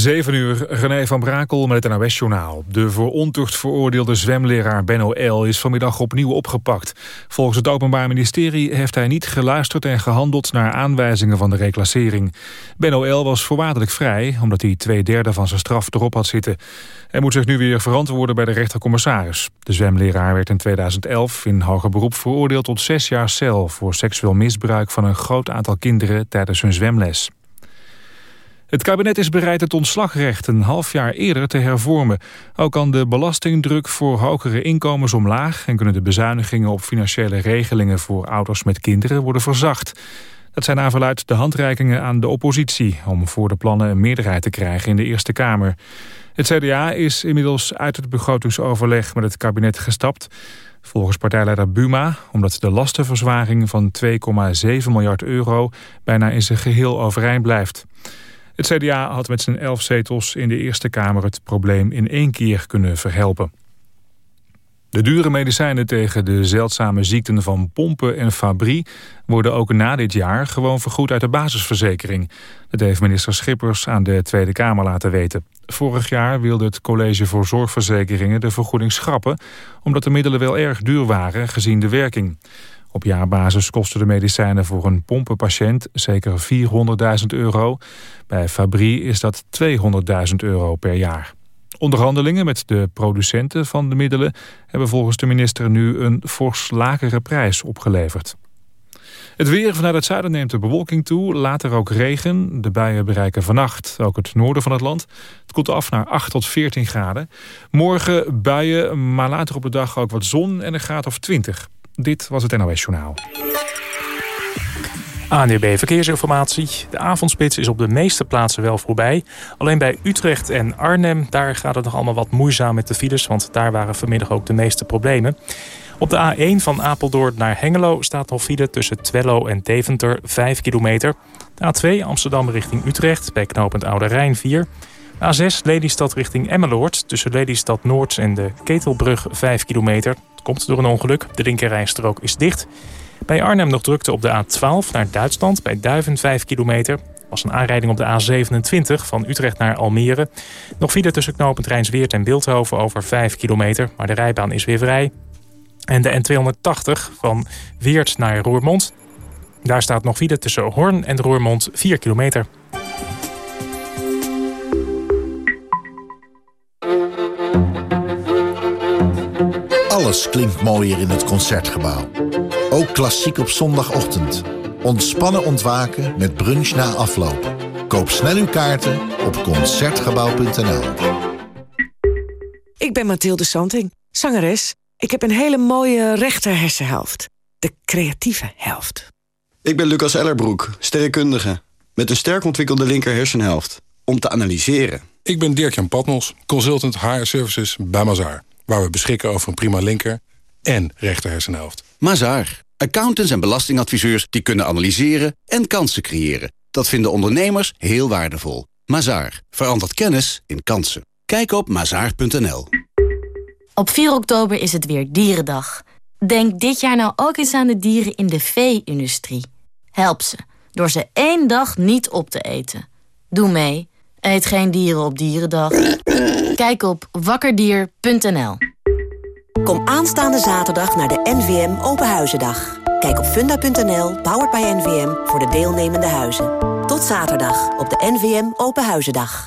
7 uur, René van Brakel met het NOS-journaal. De voor ontucht veroordeelde zwemleraar Benno L. is vanmiddag opnieuw opgepakt. Volgens het Openbaar Ministerie heeft hij niet geluisterd en gehandeld... naar aanwijzingen van de reclassering. Benno L. was voorwaardelijk vrij, omdat hij twee derde van zijn straf erop had zitten. Hij moet zich nu weer verantwoorden bij de rechtercommissaris. De zwemleraar werd in 2011 in hoger beroep veroordeeld tot zes jaar cel... voor seksueel misbruik van een groot aantal kinderen tijdens hun zwemles. Het kabinet is bereid het ontslagrecht een half jaar eerder te hervormen. Ook kan de belastingdruk voor hogere inkomens omlaag... en kunnen de bezuinigingen op financiële regelingen voor ouders met kinderen worden verzacht. Dat zijn naar verluidt de handreikingen aan de oppositie... om voor de plannen een meerderheid te krijgen in de Eerste Kamer. Het CDA is inmiddels uit het begrotingsoverleg met het kabinet gestapt. Volgens partijleider Buma, omdat de lastenverzwaring van 2,7 miljard euro... bijna in zijn geheel overeind blijft. Het CDA had met zijn elf zetels in de Eerste Kamer het probleem in één keer kunnen verhelpen. De dure medicijnen tegen de zeldzame ziekten van pompen en fabrie... worden ook na dit jaar gewoon vergoed uit de basisverzekering. Dat heeft minister Schippers aan de Tweede Kamer laten weten. Vorig jaar wilde het College voor Zorgverzekeringen de vergoeding schrappen... omdat de middelen wel erg duur waren gezien de werking. Op jaarbasis kosten de medicijnen voor een pompenpatiënt zeker 400.000 euro. Bij Fabrie is dat 200.000 euro per jaar. Onderhandelingen met de producenten van de middelen... hebben volgens de minister nu een fors lagere prijs opgeleverd. Het weer vanuit het zuiden neemt de bewolking toe. Later ook regen. De buien bereiken vannacht ook het noorden van het land. Het komt af naar 8 tot 14 graden. Morgen buien, maar later op de dag ook wat zon en een graad of 20. Dit was het NOS Journaal. ANUB Verkeersinformatie. De avondspits is op de meeste plaatsen wel voorbij. Alleen bij Utrecht en Arnhem, daar gaat het nog allemaal wat moeizaam met de files... want daar waren vanmiddag ook de meeste problemen. Op de A1 van Apeldoorn naar Hengelo staat nog file tussen Twello en Deventer 5 kilometer. De A2 Amsterdam richting Utrecht bij knooppunt Oude Rijn 4. A6 Lelystad richting Emmeloord tussen Lelystad Noord en de Ketelbrug 5 kilometer. Het komt door een ongeluk. De linkerrijstrook is dicht. Bij Arnhem nog drukte op de A12 naar Duitsland bij Duiven 5 kilometer. was een aanrijding op de A27 van Utrecht naar Almere. Nog file tussen knooppunt Rijnsweert en Beeldhoven over 5 kilometer. Maar de rijbaan is weer vrij. En de N280 van Weert naar Roermond. Daar staat nog file tussen Hoorn en Roermond 4 kilometer. Alles klinkt mooier in het Concertgebouw. Ook klassiek op zondagochtend. Ontspannen ontwaken met brunch na afloop. Koop snel uw kaarten op Concertgebouw.nl. Ik ben Mathilde Santing, zangeres. Ik heb een hele mooie rechter hersenhelft. De creatieve helft. Ik ben Lucas Ellerbroek, sterrenkundige. Met een sterk ontwikkelde linker hersenhelft. Om te analyseren. Ik ben Dirk-Jan Patmos, consultant HR Services bij Mazaar. Waar we beschikken over een prima linker en rechter hersenhelft. Mazaar. Accountants en belastingadviseurs die kunnen analyseren en kansen creëren. Dat vinden ondernemers heel waardevol. Mazaar. Verandert kennis in kansen. Kijk op mazaar.nl. Op 4 oktober is het weer Dierendag. Denk dit jaar nou ook eens aan de dieren in de vee-industrie. Help ze, door ze één dag niet op te eten. Doe mee. Eet geen dieren op Dierendag. Kijk op wakkerdier.nl. Kom aanstaande zaterdag naar de NVM Openhuizendag. Kijk op funda.nl, powered by NVM, voor de deelnemende huizen. Tot zaterdag op de NVM Openhuizendag.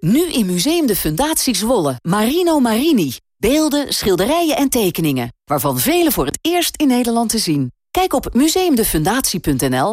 Nu in Museum de Fundatie Zwolle, Marino Marini. Beelden, schilderijen en tekeningen, waarvan vele voor het eerst in Nederland te zien. Kijk op museumdefundatie.nl.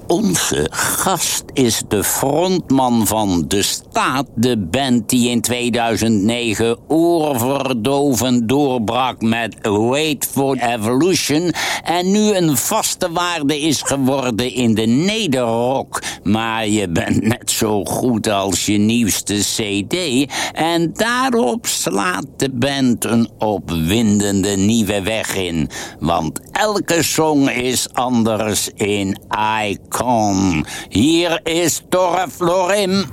Onze gast is de frontman van De Staat, de band die in 2009 oorverdovend doorbrak met Wait for Evolution en nu een vaste waarde is geworden in de nederrock. Maar je bent net zo goed als je nieuwste cd en daarop slaat de band een opwindende nieuwe weg in. Want elke song is anders in Hier is Torre Florim.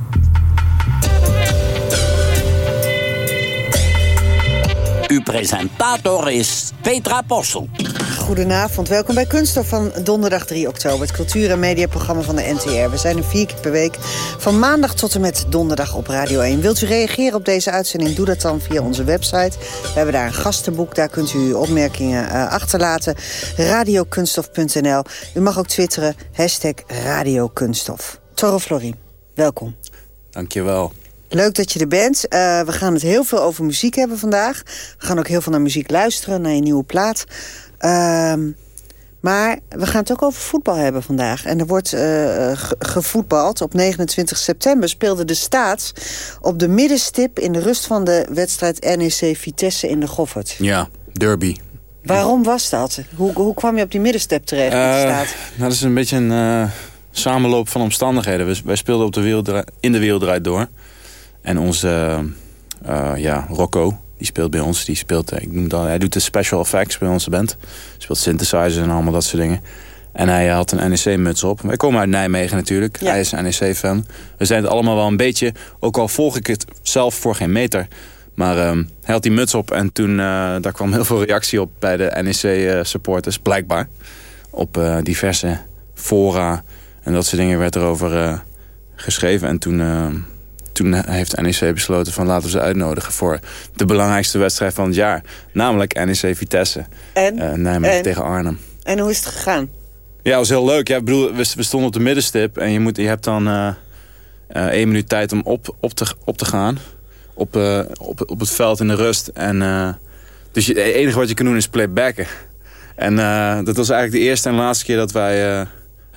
Uw presentator is Petra Possel. Goedenavond, welkom bij Kunststof van donderdag 3 oktober... het cultuur- en mediaprogramma van de NTR. We zijn er vier keer per week, van maandag tot en met donderdag op Radio 1. Wilt u reageren op deze uitzending, doe dat dan via onze website. We hebben daar een gastenboek, daar kunt u uw opmerkingen uh, achterlaten. Radiokunststof.nl. U mag ook twitteren, hashtag Radiokunststof. Torre Florie, welkom. Dankjewel. Leuk dat je er bent. Uh, we gaan het heel veel over muziek hebben vandaag. We gaan ook heel veel naar muziek luisteren, naar je nieuwe plaat. Uh, maar we gaan het ook over voetbal hebben vandaag. En er wordt uh, gevoetbald. Op 29 september speelde de Staat op de middenstip... in de rust van de wedstrijd NEC Vitesse in de Goffert. Ja, derby. Waarom was dat? Hoe, hoe kwam je op die middenstip terecht uh, de Staat? Nou, dat is een beetje een samenloop van omstandigheden. We, wij speelden op de wereld, in de wereld door. En onze, ja, Rocco, die speelt bij ons. Die speelt, ik noem dat, hij doet de special effects bij onze band. Speelt synthesizers en allemaal dat soort dingen. En hij had een NEC-muts op. Wij komen uit Nijmegen natuurlijk. Ja. Hij is een NEC-fan. We zijn het allemaal wel een beetje... Ook al volg ik het zelf voor geen meter. Maar um, hij had die muts op en toen... Uh, daar kwam heel veel reactie op bij de NEC-supporters. blijkbaar. Op uh, diverse fora en dat soort dingen werd erover geschreven. En toen toen heeft NEC besloten van laten we ze uitnodigen voor de belangrijkste wedstrijd van het jaar. Namelijk NEC Vitesse. En? Uh, Nijmegen en? tegen Arnhem. En hoe is het gegaan? Ja, het was heel leuk. Ja, bedoel, we, stonden op de middenstip en je, moet, je hebt dan uh, uh, één minuut tijd om op, op, te, op te gaan. Op, op, op het veld in de rust. En, dus je, het enige wat je kan doen is playbacken. En dat was eigenlijk de eerste en laatste keer dat wij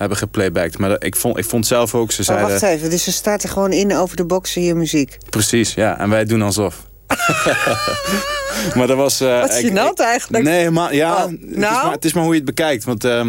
hebben geplaybacked. Maar ik vond, ik vond zelf ook, ze oh, zeiden... wacht even, dus ze staat er gewoon in over de boxen je muziek? Precies, ja. En wij doen alsof. maar dat was... Uh, Wat gênant eigenlijk. Nee, maar ja, oh, nou? het, is maar, het, is maar, hoe je het bekijkt. Want uh,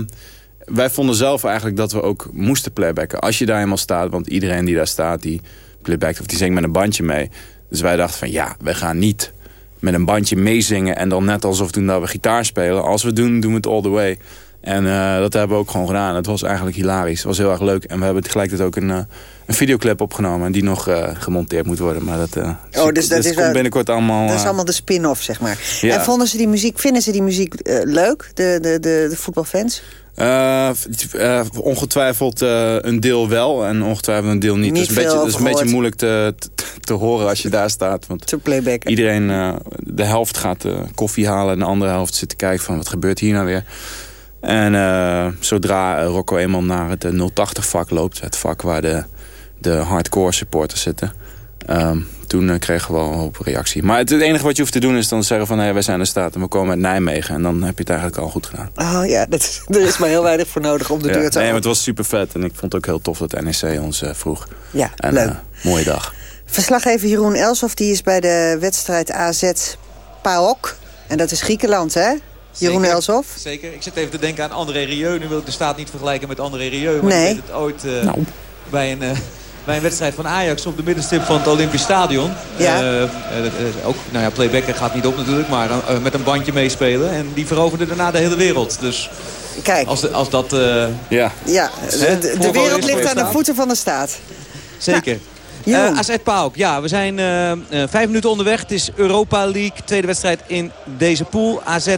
wij vonden zelf eigenlijk dat we ook moesten playbacken. Als je daar eenmaal staat, want iedereen die daar staat, die playbackt of die zingt met een bandje mee. Dus wij dachten van ja, wij gaan niet met een bandje meezingen en dan net alsof doen dat we gitaar spelen. Als we doen, doen we het all the way. En uh, dat hebben we ook gewoon gedaan. Het was eigenlijk hilarisch. Het was heel erg leuk. En we hebben tegelijkertijd ook een, uh, een videoclip opgenomen. Die nog uh, gemonteerd moet worden. Maar dat, oh, dus dat, is komt binnenkort allemaal... Dat is allemaal de spin-off, zeg maar. Ja. En vonden ze die muziek, vinden ze die muziek leuk? De, de, de, de voetbalfans? ongetwijfeld een deel wel en ongetwijfeld een deel niet. niet het is een beetje, is een beetje moeilijk te, te, te, horen als je daar staat. Want te playbacken. Iedereen, de helft gaat koffie halen en de andere helft zit te kijken van wat gebeurt hier nou weer. En uh, zodra Rocco eenmaal naar het 080 vak loopt... het vak waar de, de hardcore supporters zitten... Um, toen uh, kregen we wel een hoop reactie. Maar het, het, enige wat je hoeft te doen is dan zeggen van... Hey, wij zijn de staat en we komen uit Nijmegen. En dan heb je het eigenlijk al goed gedaan. Oh ja, dat, er is maar heel weinig voor nodig om de ja, deur te Nee, maar het was super vet. En ik vond het ook heel tof dat NEC ons uh, vroeg. Ja, en, leuk. mooie dag. Verslaggever Jeroen Elsof die is bij de wedstrijd AZ PAOK. En dat is Griekenland, hè? Jeroen Elshoff? Zeker. Ik zit even te denken aan André Rieu. Nu wil ik de staat niet vergelijken met André Rieu. Maar nee. ik weet het ooit uh, nou. bij, een, uh, bij een wedstrijd van Ajax op de middenstip van het Olympisch Stadion. Ja. Uh, ook, nou ja, playbacken gaat niet op natuurlijk, maar met een bandje meespelen. En die veroverde daarna de hele wereld. Dus Kijk. als, als dat... ja. ja, de, de wereld ligt aan de voeten van de staat. Zeker. Nou. Uh, AZ PAOK, ja, we zijn uh, uh, vijf minuten onderweg. Het is Europa League, tweede wedstrijd in deze pool. AZ 0-0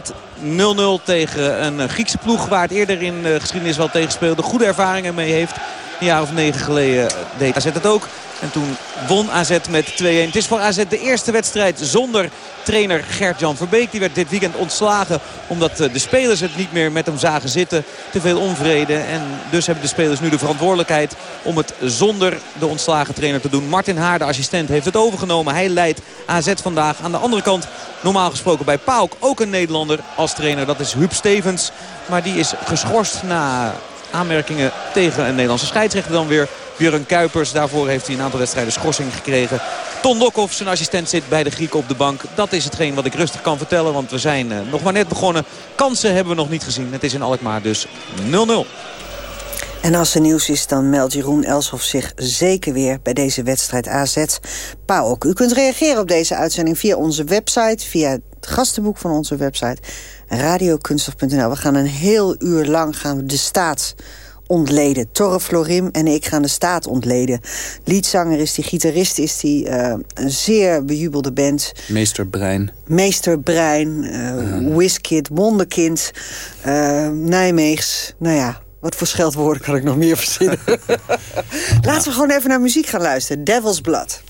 tegen een Griekse ploeg waar het eerder in de geschiedenis wel tegen speelde. Goede ervaringen mee heeft. Een jaar of negen geleden deed AZ het ook. En toen won AZ met 2-1. Het is voor AZ de eerste wedstrijd zonder trainer Gert-Jan Verbeek. Die werd dit weekend ontslagen omdat de spelers het niet meer met hem zagen zitten. Te veel onvrede. En dus hebben de spelers nu de verantwoordelijkheid om het zonder de ontslagen trainer te doen. Martin Haar, de assistent, heeft het overgenomen. Hij leidt AZ vandaag. Aan de andere kant, normaal gesproken bij PAOK, ook een Nederlander als trainer. Dat is Huub Stevens. Maar die is geschorst na aanmerkingen tegen een Nederlandse scheidsrechter dan weer. Björn Kuipers, daarvoor heeft hij een aantal wedstrijden schorsing gekregen. Ton Dokhoff, zijn assistent, zit bij de Grieken op de bank. Dat is hetgeen wat ik rustig kan vertellen, want we zijn uh, nog maar net begonnen. Kansen hebben we nog niet gezien. Het is in Alkmaar dus 0-0. En als er nieuws is, dan meldt Jeroen Elshoff zich zeker weer... bij deze wedstrijd AZ PAOK. U kunt reageren op deze uitzending via onze website... via het gastenboek van onze website radiokunstof.nl. We gaan een heel uur lang gaan we de staat ontleden. Torre Florim en ik gaan de staat ontleden. Liedzanger is die, gitarist is die, uh, een zeer bejubelde band. Meester Brein. Meester Brein, uh, Whiskid, Wonderkind, uh, Nijmeegs. Nou ja, wat voor scheldwoorden kan ik nog meer verzinnen? Laten we gewoon even naar muziek gaan luisteren. Devil's Blood.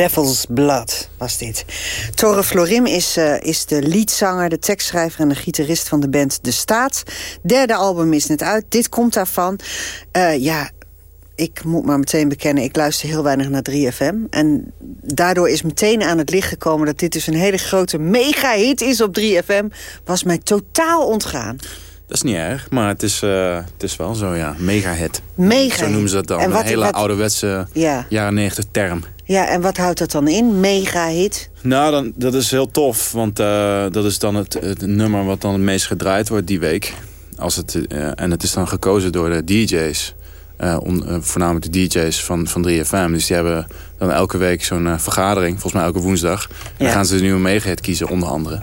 Devil's Blood was dit. Torre Florim is, uh, is de leadzanger, de tekstschrijver en de gitarist van de band De Staat. Derde album is net uit. Dit komt daarvan. Uh, ja, ik moet maar meteen bekennen, ik luister heel weinig naar 3FM. En daardoor is meteen aan het licht gekomen... dat dit dus een hele grote mega-hit is op 3FM. Was mij totaal ontgaan. Dat is niet erg, maar het is, uh, het is wel zo, ja. Mega-hit. Mega Zo noemen ze dat dan. een hele ouderwetse ja. jaren 90 term. Ja, en wat houdt dat dan in? Mega-hit? Nou, dan, dat is heel tof. Want uh, dat is dan het, het, nummer wat dan het meest gedraaid wordt die week. Als het, uh, en het is dan gekozen door de DJ's. Uh, on, voornamelijk de DJ's van, van 3FM. Dus die hebben dan elke week zo'n vergadering. Volgens mij elke woensdag. En ja. dan gaan ze de nieuwe mega-hit kiezen, onder andere.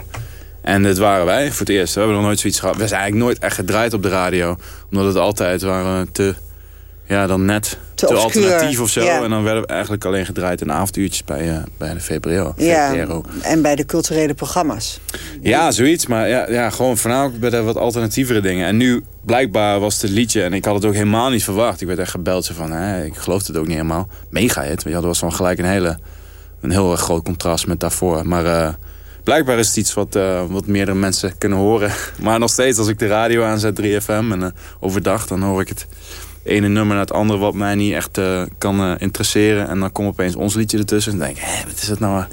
En dat waren wij voor het eerst. We hebben nog nooit zoiets gehad. We zijn eigenlijk nooit echt gedraaid op de radio. Omdat het altijd waren te... Ja, dan net te, te alternatief of zo. En dan werden we eigenlijk alleen gedraaid in avonduurtjes bij, uh, bij de VPRO. Ja, en bij de culturele programma's. Ja, zoiets. Maar ja, ja, gewoon voornamelijk bij de wat alternatievere dingen. En nu, blijkbaar was het liedje... en ik had het ook helemaal niet verwacht. Ik werd echt gebeld zo van... Hè, ik geloof het ook niet helemaal. Mega hit. Ja, dat was dan gelijk een hele... een heel erg groot contrast met daarvoor. Maar... Uh, blijkbaar is het iets wat, uh, wat meerdere mensen kunnen horen. Maar nog steeds, als ik de radio aanzet, 3FM, en overdag, dan hoor ik het ene nummer naar het andere wat mij niet echt uh, kan interesseren. En dan komt opeens ons liedje ertussen en dan denk ik, hé, wat is het nou?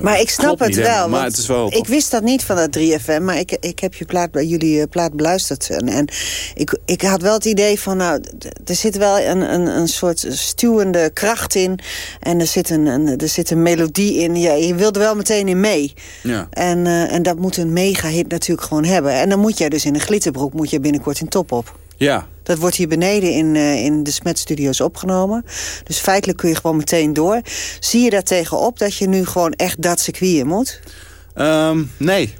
Maar ik snap het wel. Maar het is wel ik wist dat niet van dat 3FM, maar ik, ik heb je plaat, jullie plaat beluisterd. En, en ik, ik had wel het idee van, nou, er zit wel een, een, een soort stuwende kracht in. En er zit een, een, er zit een melodie in. Ja, je wilde wel meteen in mee. Ja. En, uh, en dat moet een mega hit natuurlijk gewoon hebben. En dan moet jij dus in een glitterbroek moet je binnenkort in top op. Ja, dat wordt hier beneden in, uh, in de Smet Studios opgenomen. Dus feitelijk kun je gewoon meteen door. Zie je daar tegenop dat je nu gewoon echt dat circuit in moet? Um, nee.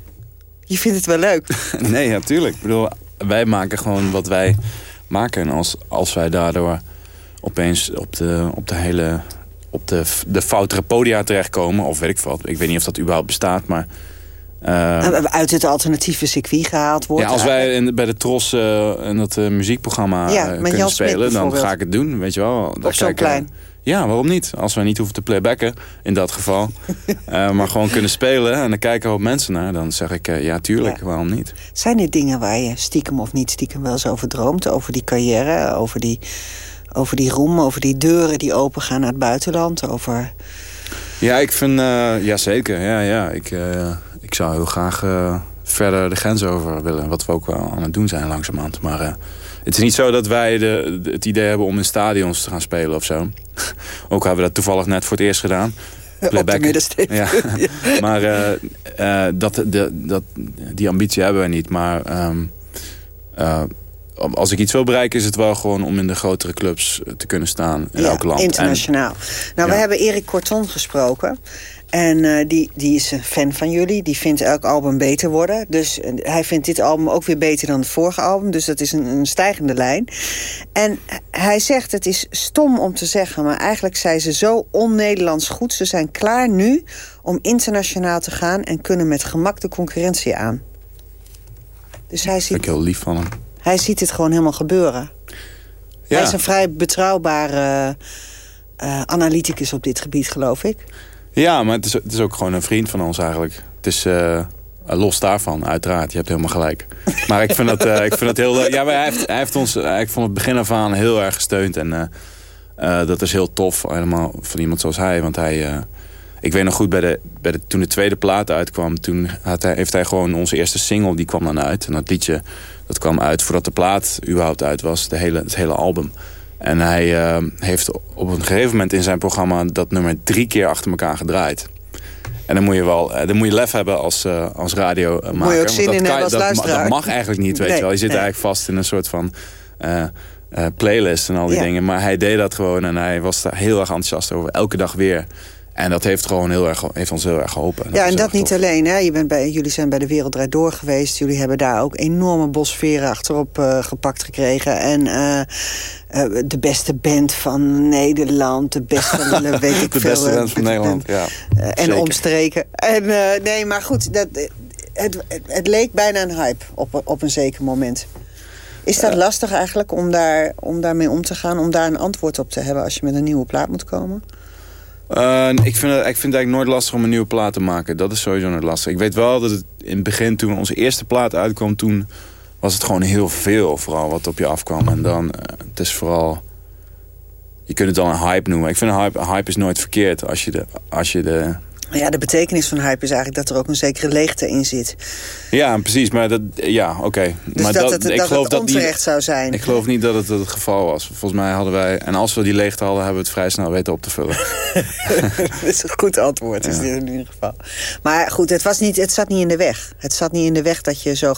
Je vindt het wel leuk? nee, natuurlijk. Ik bedoel, wij maken gewoon wat wij maken. En als, als wij daardoor opeens op de, op de hele op de, de foutere podia terechtkomen... of weet ik wat, ik weet niet of dat überhaupt bestaat... maar uh, uit het alternatieve circuit gehaald wordt. Ja, als wij in, bij de Tros uh, en dat uh, muziekprogramma ja, kunnen Jan spelen... dan ga ik het doen, weet je wel. Op zo'n klein. Ja, waarom niet? Als wij niet hoeven te playbacken, in dat geval. maar gewoon kunnen spelen en dan kijken wat mensen naar. Dan zeg ik, ja, tuurlijk, ja. waarom niet? Zijn er dingen waar je stiekem of niet stiekem wel eens over droomt? Over die carrière, over die, over die roem, over die deuren die opengaan naar het buitenland? Over... Ja, ik vind, ja zeker. Ja, ja. Ik ik zou heel graag uh, verder de grens over willen. Wat we ook wel aan het doen zijn langzamerhand. Maar uh, het is niet zo dat wij de, de, het idee hebben om in stadions te gaan spelen of zo. ook hebben we dat toevallig net voor het eerst gedaan. Playback. Ja. maar uh, dat, de, dat, die ambitie hebben we niet. Maar um, als ik iets wil bereiken is het wel gewoon om in de grotere clubs te kunnen staan in elk land. internationaal. nou, we hebben Erik Corton gesproken. En uh, die, die is een fan van jullie. Die vindt elk album beter worden. Dus uh, hij vindt dit album ook weer beter dan het vorige album. Dus dat is een, een stijgende lijn. En hij zegt, het is stom om te zeggen... maar eigenlijk zijn ze zo on-Nederlands goed. Ze zijn klaar nu om internationaal te gaan... en kunnen met gemak de concurrentie aan. Dus hij ziet... Ik heel lief van hem. Hij ziet dit gewoon helemaal gebeuren. Ja. Hij is een vrij betrouwbare uh, analyticus op dit gebied, geloof ik. Ja, maar het is, het is ook gewoon een vriend van ons eigenlijk. Het is... Uh, los daarvan, uiteraard. Je hebt helemaal gelijk. Maar ik vind dat, uh, ik vind dat heel... Ja, maar hij heeft, hij heeft ons eigenlijk van het begin af aan heel erg gesteund. En dat is heel tof, helemaal van iemand zoals hij. Want hij... ik weet nog goed, bij de, bij de, toen de tweede plaat uitkwam... toen had hij, heeft hij gewoon onze eerste single, die kwam dan uit. En dat liedje, dat kwam uit voordat de plaat überhaupt uit was. De hele, het hele album. En hij uh, heeft op een gegeven moment in zijn programma dat nummer drie keer achter elkaar gedraaid. En dan moet je wel, eh, dan moet je lef hebben als, uh, als radiomaker. Moet je ook zin in kan, als dat, dat, mag eigenlijk niet, weet nee, je wel. Je zit nee. eigenlijk vast in een soort van uh, playlist en al die ja. dingen. Maar hij deed dat gewoon en hij was daar heel erg enthousiast over. Elke dag weer. En dat heeft, gewoon heel erg, heeft ons heel erg geholpen. ja, en dat niet tof. alleen. Hè. Je bent bij, jullie zijn bij de Wereld Door geweest. Jullie hebben daar ook enorme bosferen achterop uh, gepakt gekregen. En uh, uh, de beste band van Nederland. De beste van de, weet ik de veel, beste band van Nederland, ja. en Zeker. omstreken. En, nee, maar goed, dat, het, het, het, leek bijna een hype op, op een zeker moment. Is dat lastig eigenlijk om, daar, om daarmee om te gaan? Om daar een antwoord op te hebben als je met een nieuwe plaat moet komen? Uh, ik, vind het, ik vind eigenlijk nooit lastig om een nieuwe plaat te maken. Dat is sowieso nooit lastig. Ik weet wel dat het in het begin, toen onze eerste plaat uitkwam... toen was het gewoon heel veel, vooral wat op je afkwam. En dan, uh, het is vooral... Je kunt het dan een hype noemen. Ik vind een hype, hype is nooit verkeerd als je de, als je de ja, de betekenis van hype is eigenlijk dat er ook een zekere leegte in zit. Ja, precies. Maar dat, ja, oké. Dus maar dat, het, ik dat geloof het onterecht dat zou zijn. Ik geloof niet dat het het geval was. Volgens mij hadden wij, en als we die leegte hadden, hebben we het vrij snel weten op te vullen. dat is een goed antwoord, is dit in ieder geval. Maar goed, het, was niet, het zat niet in de weg. Het zat niet in de weg dat je zo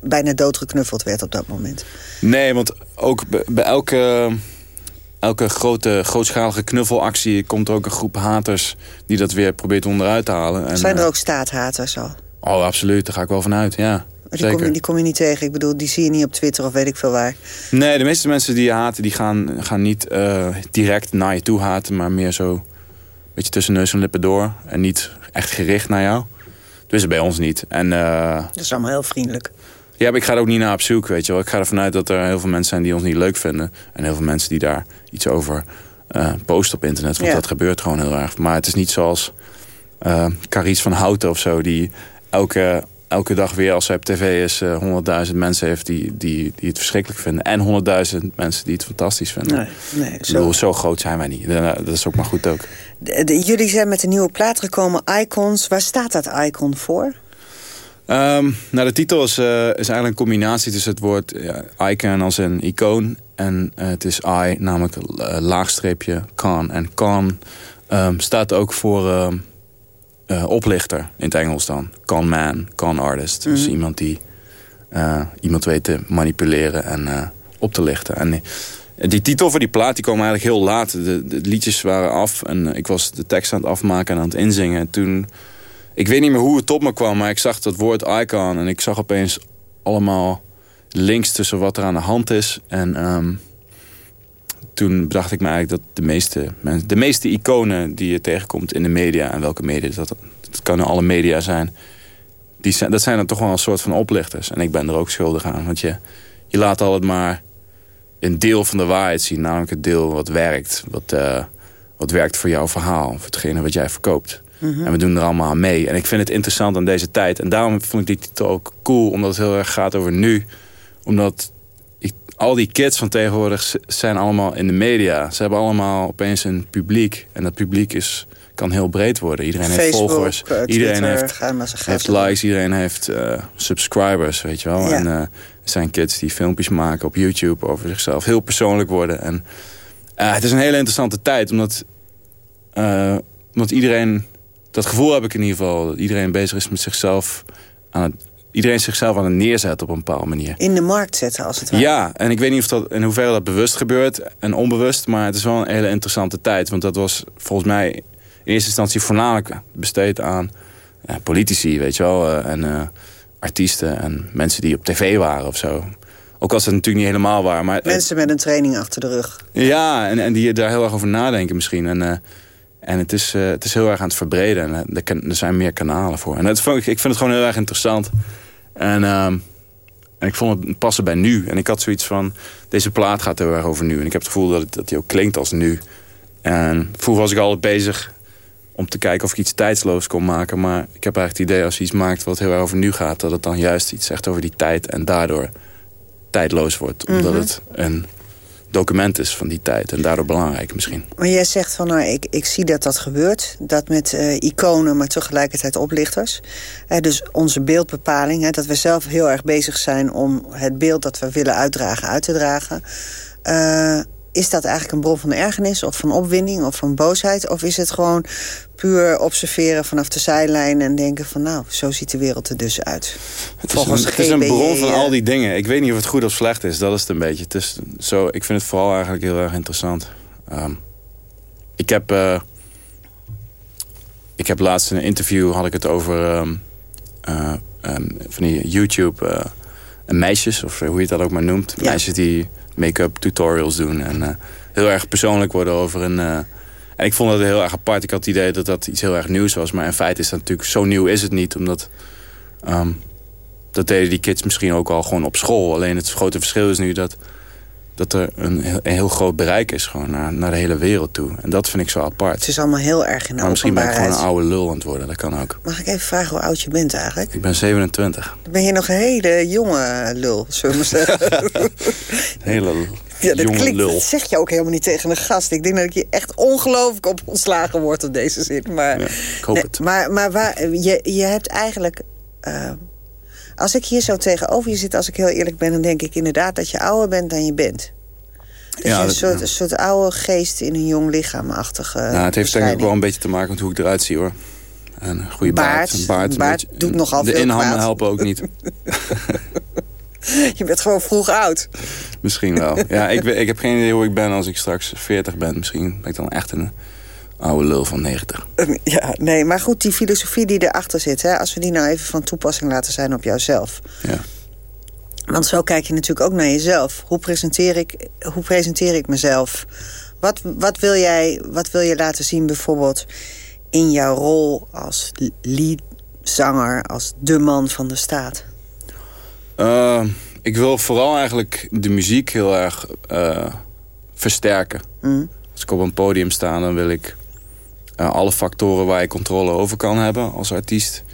bijna doodgeknuffeld werd op dat moment. Nee, want ook bij elke elke grote, grootschalige knuffelactie komt er ook een groep haters die dat weer probeert onderuit te halen. En, Zijn er eh, ook staathaters al? Oh, absoluut. Daar ga ik wel vanuit, ja. Die kom, je, die kom je niet tegen. Ik bedoel, die zie je niet op Twitter of weet ik veel waar. Nee, de meeste mensen die je haten, die gaan, gaan niet uh, direct naar je toe haten, maar meer zo een beetje tussen neus en lippen door. En niet echt gericht naar jou. Dus bij ons niet. En, uh, dat is allemaal heel vriendelijk. Ja, maar ik ga er ook niet naar op zoek, weet je wel. Ik ga ervan uit dat er heel veel mensen zijn die ons niet leuk vinden. En heel veel mensen die daar iets over uh, posten op internet. Want dat gebeurt gewoon heel erg. Maar het is niet zoals uh, Carice van Houten of zo... die elke, elke dag weer als zij op tv is... Uh, honderdduizend mensen heeft die, die, die het verschrikkelijk vinden. En honderdduizend mensen die het fantastisch vinden. Nee, nee, zo. Bedoel, zo groot zijn wij niet. Dat is ook maar goed ook. De, jullie zijn met een nieuwe plaat gekomen, Icons. Waar staat dat icon voor? Um, nou, de titel is, uh, is eigenlijk een combinatie tussen het woord ja, icon als een icoon. En uh, het is I, namelijk uh, laagstreepje con. En con um, staat ook voor oplichter in het Engels dan. Con man, con artist. Mm -hmm. Dus mhm. iemand die iemand weet te manipuleren en op te lichten. En die titel voor die plaat die kwam eigenlijk heel laat. De, de liedjes waren af en ik was de tekst aan het afmaken en aan het inzingen. En toen ik weet niet meer hoe het op me kwam, maar ik zag dat woord icon... en ik zag opeens allemaal links tussen wat er aan de hand is. En um, toen dacht ik me eigenlijk dat de meeste, mensen, de meeste iconen die je tegenkomt in de media... en welke media, dat, dat kunnen alle media zijn... Die zijn, dat zijn dan toch wel een soort van oplichters. En ik ben er ook schuldig aan, want je, je laat altijd maar een deel van de waarheid zien. Namelijk het deel wat werkt, wat, uh, wat werkt voor jouw verhaal... of hetgene wat jij verkoopt. Mhm. En we doen er allemaal aan mee. En ik vind het interessant aan deze tijd. En daarom vond ik die titel ook cool. Omdat het heel erg gaat over nu. Omdat ik, al die kids van tegenwoordig zijn allemaal in de media. Ze hebben allemaal opeens een publiek. En dat publiek is, kan heel breed worden. Iedereen heeft volgers. Uh, iedereen heeft, heeft likes. Iedereen heeft uh, subscribers, weet je wel. En uh, er zijn kids die filmpjes maken op YouTube over zichzelf. Heel persoonlijk worden. En het is een hele interessante tijd. Omdat, omdat iedereen dat gevoel heb ik in ieder geval. Dat iedereen bezig is met zichzelf aan het iedereen zichzelf aan het neerzetten op een bepaalde manier. In de markt zetten, als het ware. Ja, en ik weet niet of dat, in hoeverre dat bewust gebeurt en onbewust... maar het is wel een hele interessante tijd. Want dat was volgens mij in eerste instantie voornamelijk besteed aan eh, politici, weet je wel. Eh, en uh, artiesten en mensen die op tv waren of zo. Ook als het natuurlijk niet helemaal waar. Maar, mensen met een training achter de rug. Ja, en, en die daar heel erg over nadenken misschien. En en het is, uh, het is heel erg aan het verbreden. En er, er zijn meer kanalen voor. En dat vond ik, ik vind het gewoon heel erg interessant. En, uh, en ik vond het passen bij nu. En ik had zoiets van, deze plaat gaat heel erg over nu. En ik heb het gevoel dat, het, dat die ook klinkt als nu. En vroeger was ik altijd bezig om te kijken of ik iets tijdsloos kon maken. Maar ik heb eigenlijk het idee als je iets maakt wat heel erg over nu gaat... dat het dan juist iets zegt over die tijd en daardoor tijdloos wordt. Omdat mhm. het een document is van die tijd. En daardoor belangrijk misschien. Maar jij zegt van, nou, ik, ik zie dat dat gebeurt. Dat met uh, iconen, maar tegelijkertijd oplichters. Uh, dus onze beeldbepaling, hè, dat we zelf heel erg bezig zijn... om het beeld dat we willen uitdragen, uit te dragen... Is dat eigenlijk een bron van ergernis of van opwinding of van boosheid? Of is het gewoon puur observeren vanaf de zijlijn en denken van... nou, zo ziet de wereld er dus uit. Het is, een, het is een bron van al die dingen. Ik weet niet of het goed of slecht is, dat is het een beetje. Het is zo, ik vind het vooral eigenlijk heel erg interessant. Um, ik heb... Uh, ik heb laatst in een interview had ik het over um, uh, um, van die YouTube uh, meisjes, of hoe je dat ook maar noemt. Ja. Meisjes die make-up tutorials doen. En uh, heel erg persoonlijk worden over een... Uh, en ik vond het heel erg apart. Ik had het idee dat dat iets heel erg nieuws was. Maar in feite is dat natuurlijk... Zo nieuw is het niet, omdat... Um, dat deden die kids misschien ook al gewoon op school. Alleen het grote verschil is nu dat... dat er een, heel- een heel groot bereik is gewoon naar, naar de hele wereld toe. En dat vind ik zo apart. Het is allemaal heel erg in de maar misschien ben ik gewoon een oude lul aan het worden. Dat kan ook. Mag ik even vragen hoe oud je bent eigenlijk? Ik ben 27. Dan ben je nog een hele jonge lul, zullen we zeggen. Hele Ja, dat, jonge klinkt, lul. dat zeg je ook helemaal niet tegen een gast. Ik denk dat ik je echt ongelooflijk op ontslagen word op deze zin. Maar, ik hoop nee, het. Maar, maar waar, je, je hebt eigenlijk... eh, als ik hier zo tegenover je zit, als ik heel eerlijk ben... dan denk ik inderdaad dat je ouder bent dan je bent. Dat Ja, je een dat- soort, een soort oude geest in een jong lichaam-achtige nou, het heeft denk ik wel een beetje te maken met hoe ik eruit zie hoor. En een goede baard. Baard. Een baard, een Baard beetje- doet nogal De veel inhammen kwaad. helpen ook niet. Je bent gewoon vroeg oud. Misschien wel. Ja, ik, ik heb geen idee hoe ik ben als ik straks 40 ben. Misschien ben ik dan echt een oude lul van 90. Ja, nee, maar goed, die filosofie die erachter zit... Hè, als we die nou even van toepassing laten zijn op jouzelf... Ja. Want zo kijk je natuurlijk ook naar jezelf. Hoe presenteer ik, hoe presenteer ik mezelf? Wat, wat, wil jij, wat wil je laten zien bijvoorbeeld in jouw rol als leadzanger... als de man van de staat? Eh, ik wil vooral eigenlijk de muziek heel erg eh, versterken. Mm. Als ik op een podium sta, dan wil ik eh, alle factoren waar je controle over kan hebben als artiest,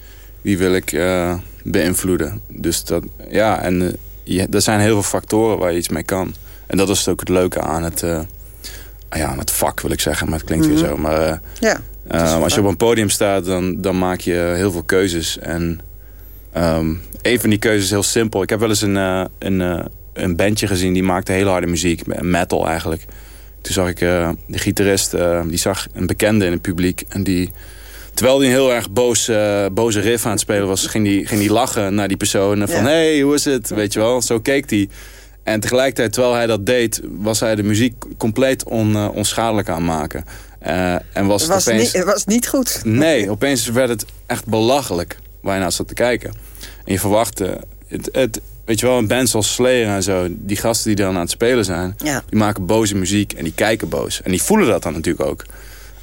die wil ik eh, beïnvloeden. Dus dat, ja, en eh, je, er zijn heel veel factoren waar je iets mee kan. En dat is ook het leuke aan het, ja, aan het vak, wil ik zeggen, maar het klinkt Mhm. weer zo. Maar Ja, als je op een podium staat, dan, dan maak je heel veel keuzes. En ehm, een van die keuzes is heel simpel. Ik heb wel eens een, een, een bandje gezien die maakte hele harde muziek. Metal eigenlijk. Toen zag ik eh, de gitarist, eh, die zag een bekende in het publiek. En die, terwijl hij een heel erg boos, eh, boze riff aan het spelen was... ging die, ging die lachen naar die persoon. en Van, Ja. hey, hoe is het? Weet je wel, zo keek hij. En tegelijkertijd, terwijl hij dat deed... was hij de muziek compleet on, onschadelijk aan het maken. En was Het was, opeens... niet, het was niet goed. Nee, opeens werd het echt belachelijk waar je naar zat te kijken. En je verwachtte... Het, het, weet je wel, een band zoals Slayer en zo... die gasten die dan aan het spelen zijn... Ja. die maken boze muziek en die kijken boos. En die voelen dat dan natuurlijk ook.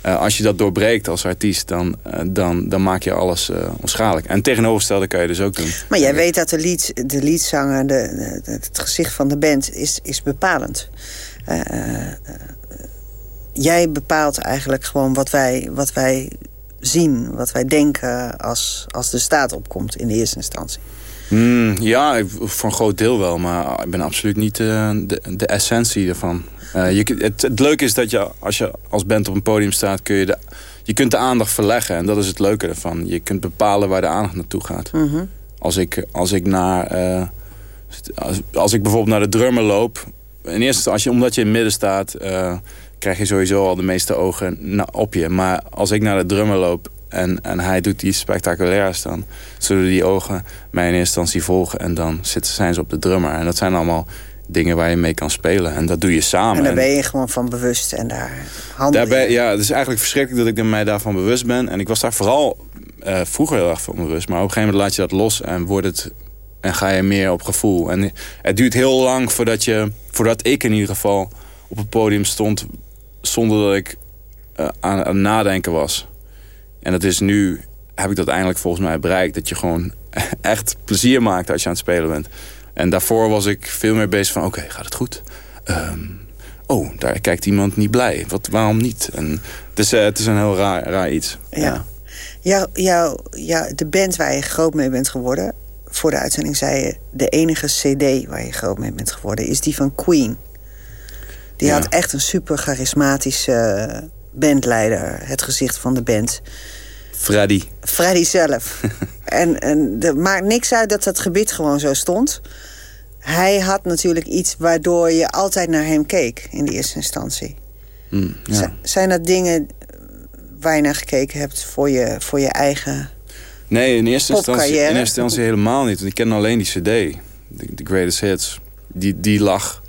Eh, als je dat doorbreekt als artiest... dan, eh, dan, dan maak je alles eh, onschadelijk. En tegenovergestelde kan je dus ook doen. Maar jij weet dat de, lead, de leadzanger, de, de- het gezicht van de band, is, is bepalend. Jij bepaalt eigenlijk gewoon wat wij, wat wij zien, wat wij denken als, als de staat opkomt in de eerste instantie. Hmm, ja, voor een groot deel wel. Maar ik ben absoluut niet eh, de, de essentie ervan. Eh, je, het, het leuke is dat je als je als band op een podium staat... kun je de, je kunt de aandacht verleggen. En dat is het leuke ervan. Je kunt bepalen waar de aandacht naartoe gaat. Mhm. Als ik, als ik naar... eh, als, als ik bijvoorbeeld naar de drummer loop... In eerste als je, omdat je in het midden staat... krijg je sowieso al de meeste ogen op je. Maar als ik naar de drummer loop... En, en hij doet iets spectaculairs... dan zullen die ogen mij in eerste instantie volgen... en dan zitten, zijn ze op de drummer. En dat zijn allemaal dingen waar je mee kan spelen. En dat doe je samen. En daar En- ben je gewoon van bewust en daar handel je. Daarbij, ja, het is eigenlijk verschrikkelijk dat ik mij daarvan bewust ben. En ik was daar vooral eh, vroeger heel erg van bewust. Maar op een gegeven moment laat je dat los en wordt het... En ga je meer op gevoel. En het duurt heel lang voordat, je, voordat ik in ieder geval op het podium stond... zonder dat ik eh, aan, aan het nadenken was. En dat is nu, heb ik dat eindelijk volgens mij bereikt... dat je gewoon echt plezier maakt als je aan het spelen bent. En daarvoor was ik veel meer bezig van... oké, gaat het goed? Ehm, oh, daar kijkt iemand niet blij. Wat, waarom niet? En het, is, eh, het is een heel raar, raar iets. Ja. Jou, jou, jou, de band waar je groot mee bent geworden... voor de uitzending zei je... de enige cd waar je groot mee bent geworden... is die van Queen. Die Ja. had echt een super charismatische bandleider. Het gezicht van de band. Freddy. Freddy zelf. en en er maakt niks uit dat dat gebied gewoon zo stond. Hij had natuurlijk iets waardoor je altijd naar hem keek... in de eerste instantie. Hm, ja. Z- Zijn dat dingen waar je naar gekeken hebt voor je, voor je eigen... Nee, in eerste, instantie, in eerste instantie helemaal niet. Want ik ken alleen die cd. De, de Greatest Hits. Die, die lag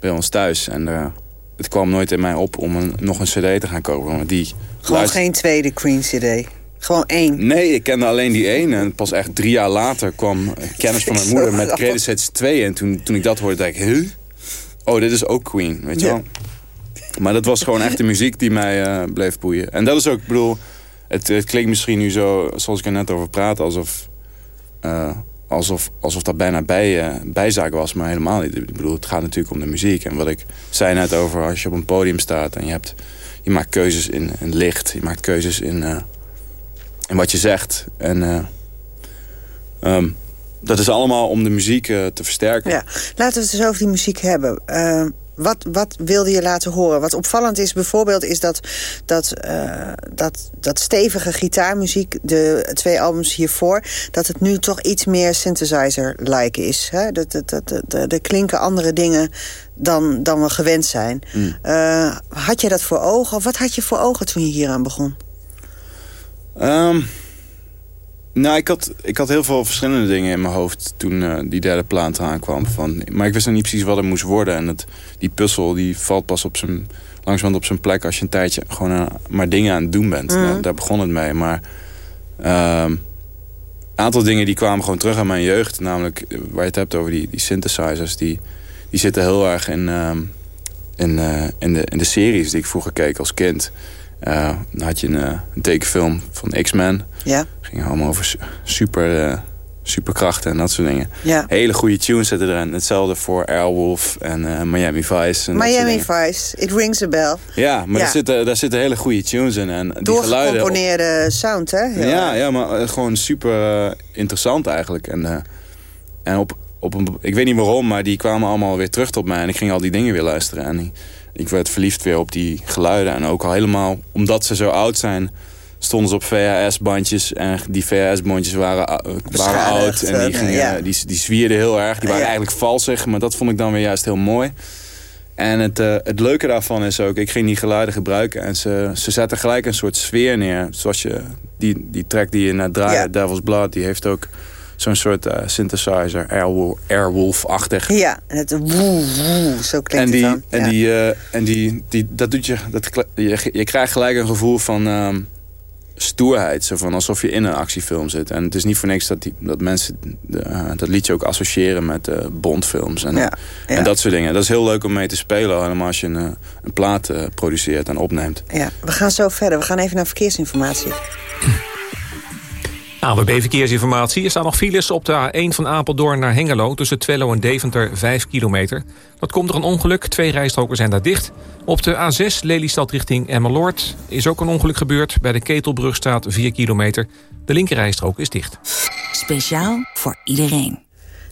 bij ons thuis. En eh, het kwam nooit in mij op om een, nog een cd te gaan kopen. Maar die Gewoon luister- geen tweede Queen CD. Gewoon één. Nee, ik kende alleen die ene. En pas echt drie jaar later kwam kennis van mijn moeder met. Greatest Hits 2. En toen, toen ik dat hoorde, dacht ik, huh? Oh, dit is ook Queen, weet je Ja. wel? Maar dat was gewoon echt de muziek die mij eh, bleef boeien. En dat is ook, ik bedoel... Het, het klinkt misschien nu zo, zoals ik er net over praat... alsof, eh, alsof, alsof dat bijna bij, uh, bijzaak was, maar helemaal niet. Ik bedoel, het gaat natuurlijk om de muziek. En wat ik zei net over als je op een podium staat en je, hebt, je maakt keuzes in, in licht. Je maakt keuzes in, uh, wat je zegt. En um, dat is allemaal om de muziek te versterken. Ja, laten we het eens over die muziek hebben. Wat, wat wilde je laten horen? Wat opvallend is bijvoorbeeld is dat, dat, uh, dat, dat stevige gitaarmuziek... de twee albums hiervoor, dat het nu toch iets meer synthesizer-like is. Hè? Dat, dat, dat, dat, er klinken andere dingen dan, dan we gewend zijn. Mm. Uh, had je dat voor ogen? Of wat had je voor ogen toen je hieraan begon? Um, nou, ik had, ik had heel veel verschillende dingen in mijn hoofd toen uh, die derde plaat eraan kwam. Van, maar ik wist nog niet precies wat er moest worden. En het, die puzzel die valt pas op zijn, langzamerhand op zijn plek als je een tijdje gewoon uh, maar dingen aan het doen bent. Mm. Daar, daar, begon het mee. Maar uh, een aantal dingen die kwamen gewoon terug aan mijn jeugd. Namelijk eh, waar je het hebt over die, die synthesizers. Die, die zitten heel erg in, ehm, in, in, de, in de series die ik vroeger keek als kind. Dan had je een, een tekenfilm van X-Men. Ja. Ging allemaal over super, uh, superkrachten en dat soort dingen. Ja. Hele goede tunes zitten erin. Hetzelfde voor Airwolf en uh, Miami Vice. En Miami Vice, it rings a bell. Ja, maar Daar, zitten, daar zitten hele goede tunes in. En die geluiden sound, hè? ja, ja, maar gewoon super interessant eigenlijk. En, en op, op een, ik weet niet waarom, maar die kwamen allemaal weer terug tot mij. En ik ging al die dingen weer luisteren. En ik werd verliefd weer op die geluiden. En ook al helemaal, omdat ze zo oud zijn stonden ze op VHS-bandjes. En die VHS-bandjes waren, uh, waren oud. En die, gingen, die, die zwierden heel erg. Die waren eigenlijk valsig. Maar dat vond ik dan weer juist heel mooi. En het, uh, het leuke daarvan is ook, ik ging die geluiden gebruiken. En ze, ze zetten gelijk een soort sfeer neer. Zoals je, die, die track die je net draaide, Devil's Blood, die heeft ook zo'n soort uh, synthesizer, Airwolf-achtig. Ja, en het woe, woe, zo klinkt en die, het dan. En, die, uh, en die, die, dat doet je, dat, je, je krijgt gelijk een gevoel van... Um, stoerheid. Zo van alsof je in een actiefilm zit. En het is niet voor niks dat, die, dat mensen de, uh, dat liedje ook associëren met uh, Bondfilms. En, ja, en dat soort dingen. Dat is heel leuk om mee te spelen. Helemaal als je een, een plaat uh, produceert en opneemt. Ja, we gaan zo verder. We gaan even naar verkeersinformatie. AWB Verkeersinformatie. Er staan nog files op de A1 van Apeldoorn naar Hengelo... tussen Twello en Deventer, 5 kilometer. Dat komt door een ongeluk. Twee rijstroken zijn daar dicht. Op de A6 Lelystad richting Emmeloord is ook een ongeluk gebeurd. Bij de Ketelbrug staat 4 kilometer. De linkerrijstrook is dicht. Speciaal voor iedereen.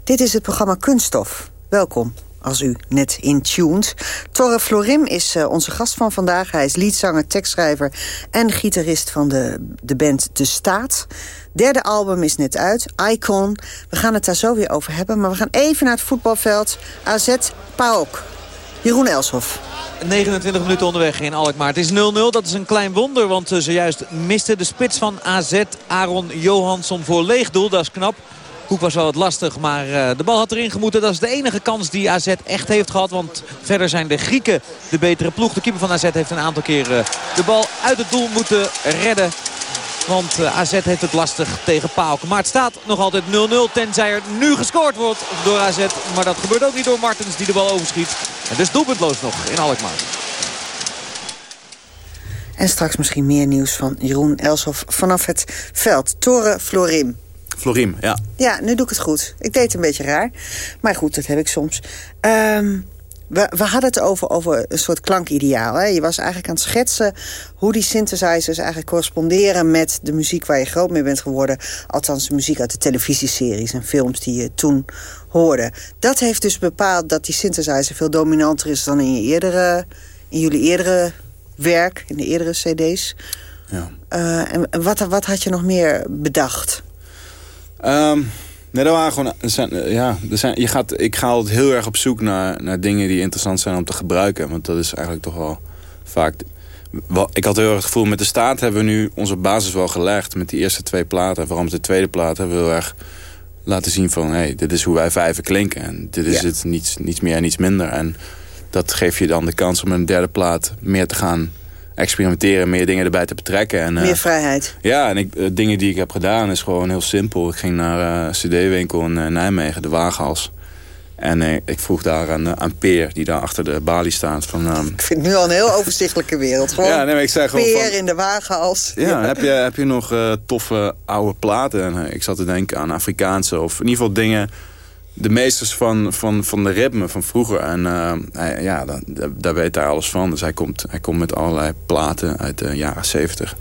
Dit is het programma Kunststof. Welkom als u net intuned. Torre Florim is uh, onze gast van vandaag. Hij is liedzanger, tekstschrijver en gitarist van de, de band De Staat. Derde album is net uit, Icon. We gaan het daar zo weer over hebben. Maar we gaan even naar het voetbalveld. AZ PAOK. Jeroen Elshoff. 29 minuten onderweg in Alkmaar. Het is 0-0, dat is een klein wonder. Want uh, zojuist miste de spits van AZ, Aaron Johansson, voor leeg doel. Dat is knap. Hoek was wel wat lastig, maar uh, de bal had erin gemoeten. Dat is de enige kans die AZ echt heeft gehad. Want verder zijn de Grieken de betere ploeg. De keeper van AZ heeft een aantal keer uh, de bal uit het doel moeten redden. Want uh, AZ heeft het lastig tegen Paalken. Maar het staat nog altijd 0-0. Tenzij er nu gescoord wordt door AZ. Maar dat gebeurt ook niet door Martens die de bal overschiet. En dus doelpuntloos nog in Alkmaar. En straks misschien meer nieuws van Jeroen Elshoff vanaf het veld. Toren Florim. Florim, ja. Ja, nu doe ik het goed. Ik deed het een beetje raar. Maar goed, dat heb ik soms. Um, we, we, hadden het over, over een soort klankideaal. Hè? Je was eigenlijk aan het schetsen hoe die synthesizers eigenlijk corresponderen... met de muziek waar je groot mee bent geworden. Althans, de muziek uit de televisieseries en films die je toen hoorde. Dat heeft dus bepaald dat die synthesizer veel dominanter is... dan in, je eerdere, in jullie eerdere werk, in de eerdere cd's. Ja. Uh, en wat, wat had je nog meer bedacht? Um, nee, dat waren gewoon, zijn, ja, er zijn, je gaat, ik ga altijd heel erg op zoek naar, naar dingen die interessant zijn om te gebruiken. Want dat is eigenlijk toch wel vaak... Wel, ik had heel erg het gevoel, met de staat hebben we nu onze basis wel gelegd. Met die eerste twee platen. En vooral met de tweede plaat hebben we heel erg laten zien van... hé, hey, dit is hoe wij vijven klinken. En dit is het, niets, niets meer en niets minder. En dat geeft je dan de kans om een derde plaat meer te gaan experimenteren, meer dingen erbij te betrekken. En, meer uh, vrijheid. Ja, en ik, uh, dingen die ik heb gedaan is gewoon heel simpel. Ik ging naar een uh, cd-winkel in Nijmegen, de Waaghals. En eh, ik vroeg daar aan, eh, aan Peer, die daar achter de balie staat. Van, ehm, Ik vind het nu al een heel overzichtelijke wereld. Gewoon Ja, nee, ik zei gewoon peer van- in de wagenhals. ja, Heb, je, heb je nog eh, toffe oude platen? En, eh, ik zat te denken aan Afrikaanse of in ieder geval dingen... De meesters van, van, van de ritme van vroeger. En eh, ja, daar, daar weet hij alles van. Dus hij komt, hij komt met allerlei platen uit de jaren zeventig.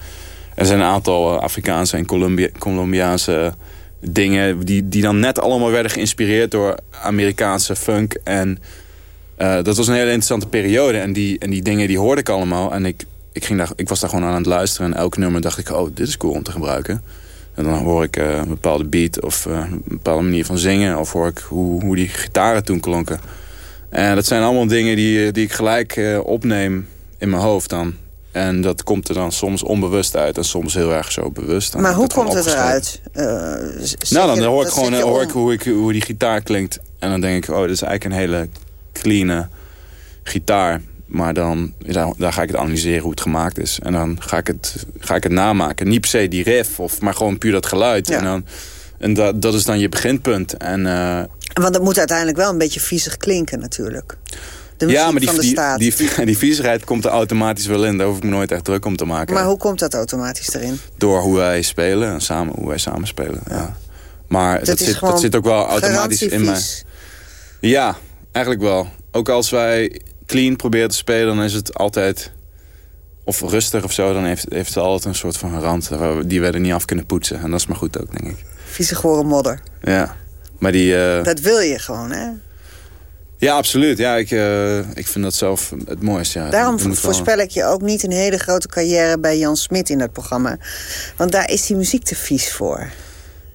Er zijn een aantal eh, Afrikaanse en Colombia Colombiaanse dingen... Die, die dan net allemaal werden geïnspireerd door Amerikaanse funk. En eh, dat was een hele interessante periode. En die, en die dingen die hoorde ik allemaal. En ik, ik, ging daar, ik was daar gewoon aan het luisteren. En elk nummer dacht ik, oh, dit is cool om te gebruiken. En dan hoor ik eh, een bepaalde beat of eh, een bepaalde manier van zingen. Of hoor ik hoe, hoe die gitaren toen klonken. En dat zijn allemaal dingen die, die ik gelijk eh, opneem in mijn hoofd dan. En dat komt er dan soms onbewust uit en soms heel erg zo bewust. Maar hoe komt het eruit? Eh, nou, dan hoor ik gewoon hoor ik hoe, ik, hoe die gitaar klinkt. En dan denk ik, oh, dit is eigenlijk een hele clean gitaar. Maar dan daar, ga ik het analyseren hoe het gemaakt is. En dan ga ik het, ga ik het namaken. Niet per se die riff, of, maar gewoon puur dat geluid. En, dan, en dat, dat is dan je beginpunt. En, eh, Want het moet uiteindelijk wel een beetje viezig klinken natuurlijk. De ja, maar die, van de die, staat. die, die, viezigheid komt er automatisch wel in. Daar hoef ik me nooit echt druk om te maken. maar hoe komt dat automatisch erin? Door hoe wij spelen en samen, hoe wij samen spelen. Ja. Maar Dat dat, zit, dat zit ook wel automatisch in mij. Ja, eigenlijk wel. Ook als wij clean proberen te spelen, dan is het altijd... Of rustig of zo, dan heeft, heeft het altijd een soort van rand... die we er niet af kunnen poetsen. En dat is maar goed ook, denk ik. Vieze gore modder. Ja, maar die... eh, Dat wil je gewoon, hè? Ja, absoluut. Ja, ik, eh, ik vind dat zelf het mooiste. Ja. Daarom wel- voorspel ik je ook niet een hele grote carrière bij Jan Smit in dat programma. Want daar is die muziek te vies voor.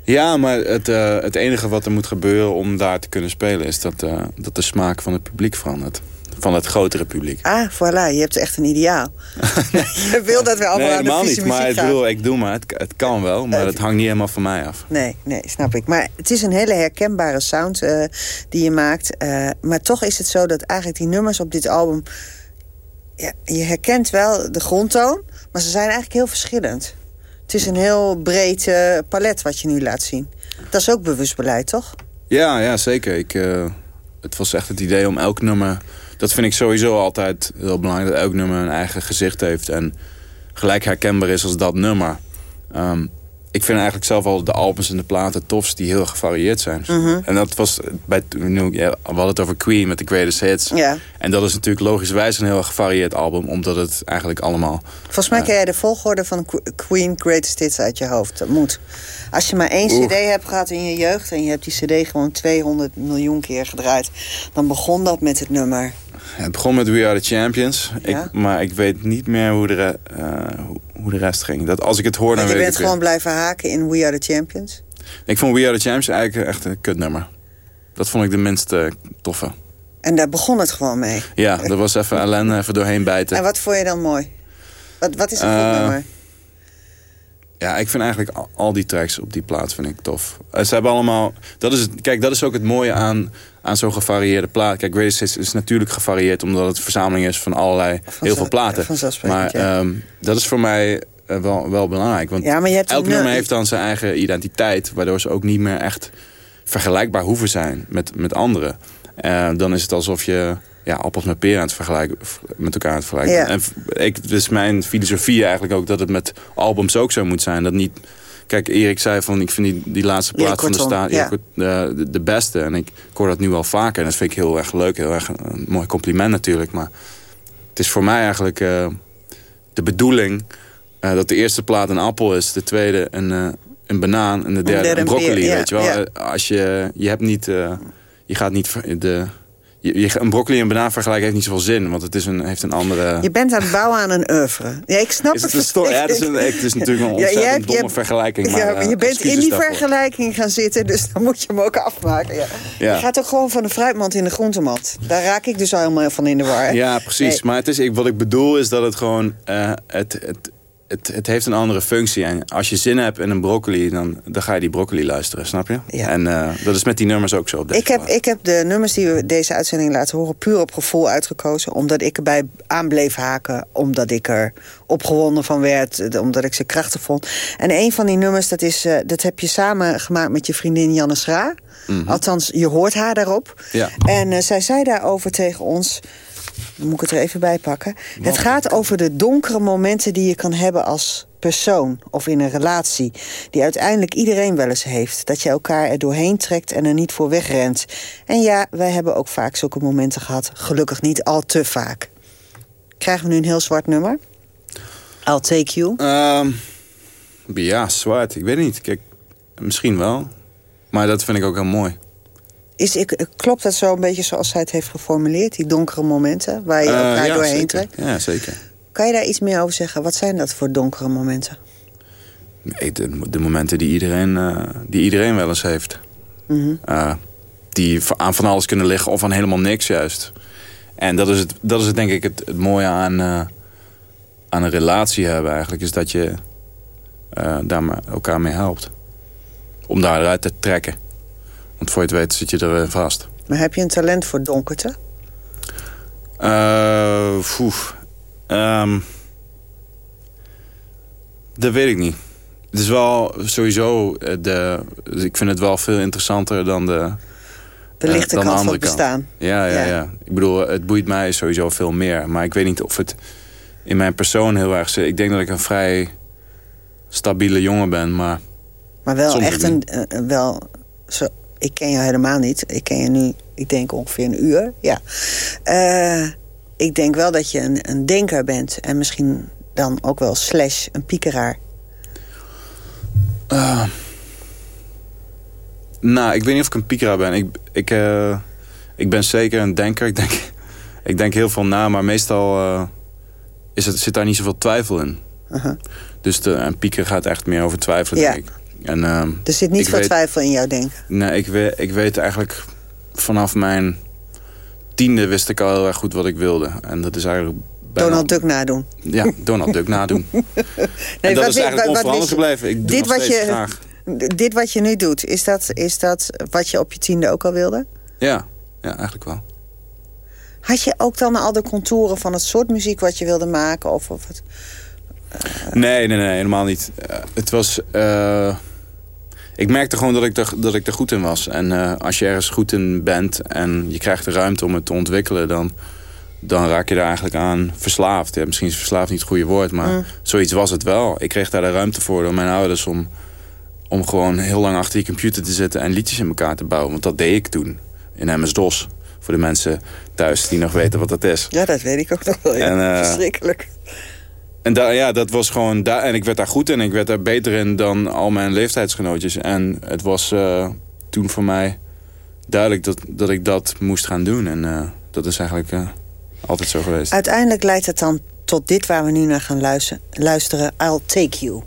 Ja, maar het, eh, het enige wat er moet gebeuren om daar te kunnen spelen... is dat, dat de smaak van het publiek verandert. Van het grotere publiek. Ah, voilà, je hebt echt een ideaal. je wil dat we allemaal nee, aan de helemaal niet. Maar ik bedoel, ik doe maar. Het, het kan wel, maar het hangt niet helemaal van mij af. Nee, nee, snap ik. Maar het is een hele herkenbare sound eh, die je maakt. eh, maar toch is het zo dat eigenlijk die nummers op dit album... Ja, je herkent wel de grondtoon, maar ze zijn eigenlijk heel verschillend. Het is een heel breed eh, palet wat je nu laat zien. Dat is ook bewust beleid, toch? Ja, ja zeker. Ik, het was echt het idee om elk nummer... Dat vind ik sowieso altijd heel belangrijk. Dat elk nummer een eigen gezicht heeft. En gelijk herkenbaar is als dat nummer. Ehm, ik vind eigenlijk zelf al de albums en de platen tofst die heel gevarieerd zijn. Mhm. En dat was bij... nu- ja, We hadden het over Queen met de Greatest Hits. Ja. En dat is natuurlijk logischerwijs een heel gevarieerd album. Omdat het eigenlijk allemaal... Volgens mij ken jij de volgorde van Qu- Queen Greatest Hits uit je hoofd. Dat moet. Als je maar één Oeh. cd hebt gehad in je jeugd... en je hebt die cd gewoon 200 miljoen keer gedraaid... dan begon dat met het nummer. Het begon met We Are The Champions. Ja. Ik, maar ik weet niet meer hoe de, re- eh, hoe- hoe de rest ging. Dat als ik het hoor, dan je weet ik bent het weer. gewoon blijven haken in We Are The Champions. Ik vond We Are The Champions eigenlijk echt een kutnummer. Dat vond ik de minst eh, toffe. En daar begon het gewoon mee. Ja, dat was even ellende, even doorheen bijten. En wat vond je dan mooi? Wat, wat is een goed Eh, nummer? Ja, ik vind eigenlijk al, al die tracks op die plaat vind ik tof. Eh, Ze hebben allemaal... Dat is, het- kijk, dat is ook het mooie aan, aan zo'n gevarieerde plaat. Kijk, Greatest Hits is natuurlijk gevarieerd... omdat het een verzameling is van allerlei, heel veel platen. Maar ja. ehm, dat is voor mij eh, wel, wel belangrijk. Want Ja, elk nummer nu- heeft dan zijn eigen identiteit... waardoor ze ook niet meer echt vergelijkbaar hoeven zijn met, met anderen. Eh, dan is het alsof je ja, appels met peren aan het vergelijken, met elkaar aan het vergelijken. Ja. En ik, dus mijn filosofie eigenlijk ook dat het met albums ook zo moet zijn. Dat niet, kijk, Erik zei van ik vind die, die laatste Ja, plaat van de staat ja. de, beste. En ik, ik hoor dat nu wel vaker. En dat vind ik heel erg leuk. Heel erg een mooi compliment natuurlijk. Maar het is voor mij eigenlijk eh, de bedoeling eh, dat de eerste plaat een appel is. De tweede een, eh, een banaan. En de derde, een broccoli. weet je wel. Als je, je hebt niet... je gaat niet... De, je, je- een broccoli en een banaan vergelijken heeft niet zoveel zin. Want het is een, heeft een andere... Je bent aan het bouwen aan een oeuvre. Ja, ik snap Is het. het, een ja, het, is een, het is natuurlijk een Ja, ontzettend hebt- je domme hebt- vergelijking. Maar, ja, maar eh, je bent in die daarvoor. vergelijking gaan zitten, dus dan moet je hem ook afmaken. Ja. Ja. Je gaat ook gewoon van de fruitmand in de groentemand. Daar raak ik dus al helemaal van in de war. Ja, precies. Nee. Maar het is, ik, wat ik bedoel is dat het gewoon... eh, het, het, het, het heeft een andere functie. En als je zin hebt in een broccoli, dan, dan ga je die broccoli luisteren, snap je? Ja. En eh, dat is met die nummers ook zo op deze Ik heb, ik heb de nummers die we deze uitzending laten horen... puur op gevoel uitgekozen. Omdat ik erbij aan bleef haken. Omdat ik er opgewonden van werd. eh, Omdat ik ze krachtig vond. En een van die nummers, dat, is, eh, dat heb je samen gemaakt met je vriendin Janne Schra. Mhm. Althans, je hoort haar daarop. Ja. En zij zei daarover tegen ons... Dan moet ik het er even bij pakken. Het gaat over de donkere momenten die je kan hebben als persoon of in een relatie. Die uiteindelijk iedereen wel eens heeft. Dat je elkaar er doorheen trekt en er niet voor wegrent. En ja, wij hebben ook vaak zulke momenten gehad. Gelukkig niet al te vaak. Krijgen we nu een heel zwart nummer? I'll take you. Ehm, ja, zwart. Ik weet niet. Kijk, misschien wel. Maar dat vind ik ook heel mooi. Is, ik, klopt dat zo een beetje zoals zij het heeft geformuleerd? Die donkere momenten waar je Eh, elkaar ja, doorheen trekt? Ja, zeker. Kan je daar iets meer over zeggen? Wat zijn dat voor donkere momenten? Nee, de, de momenten die iedereen, eh, die iedereen wel eens heeft. Mhm. Eh, die aan van alles kunnen liggen of aan helemaal niks juist. En dat is het, dat is het denk ik het, het mooie aan, aan een relatie hebben eigenlijk. Is dat je daar elkaar mee helpt. Om daaruit te trekken. Want voor je het weet zit je er eh, vast. Maar heb je een talent voor donkerte? Eh. Ehm, dat weet ik niet. Het is wel sowieso... eh, De, ik vind het wel veel interessanter dan de... De lichte dan kant van andere het bestaan. Ja, ja, Ja. ja, Ik bedoel, het boeit mij sowieso veel meer. Maar ik weet niet of het in mijn persoon heel erg zit. Ik denk dat ik een vrij stabiele jongen ben, maar... Maar wel echt een... wel, zo, ik ken je helemaal niet. Ik ken je nu, ik denk ongeveer een uur. Ja. Eh, ik denk wel dat je een, een denker bent. En misschien dan ook wel slash een piekeraar. Eh, nou, ik weet niet of ik een piekeraar ben. Ik, ik, eh, ik ben zeker een denker. Ik denk, ik denk heel veel na, maar meestal is het, zit daar niet zoveel twijfel in. Uh-huh. Dus de, een pieker gaat echt meer over twijfelen, Ja. denk ik. En, ehm, Er zit niet veel weet- twijfel in jouw denken. Nee, ik weet, ik weet eigenlijk vanaf mijn tiende wist ik al heel erg goed wat ik wilde. En dat is eigenlijk bijna... Donald Duck nadoen. Ja, Donald Duck nadoen. Nee, en dat is eigenlijk wat- wat onveranderd gebleven. Ik doe dit nog wat je, graag. Dit wat je nu doet, is dat, is dat wat je op je tiende ook al wilde? Ja, ja, eigenlijk wel. Had je ook dan al de contouren van het soort muziek wat je wilde maken? Of, of het... Nee, nee, nee, helemaal niet. Eh, het was... eh, ik merkte gewoon dat ik, er, dat ik er goed in was. En eh, als je ergens goed in bent en je krijgt de ruimte om het te ontwikkelen... dan, dan raak je daar eigenlijk aan verslaafd. Ja, misschien is verslaafd niet het goede woord, maar Mm. zoiets was het wel. Ik kreeg daar de ruimte voor door mijn ouders om, om gewoon heel lang achter die computer te zitten... en liedjes in elkaar te bouwen. Want dat deed ik toen in MS-DOS. Voor de mensen thuis die nog weten wat dat is. Ja, dat weet ik ook nog wel. ja. En, Verschrikkelijk. En ja, dat was gewoon daar. En ik werd daar goed in. Ik werd daar beter in dan al mijn leeftijdsgenootjes. En het was eh, toen voor mij duidelijk dat, dat ik dat moest gaan doen. En eh, dat is eigenlijk eh, altijd zo geweest. Uiteindelijk leidt het dan tot dit waar we nu naar gaan luisteren. I'll Take You.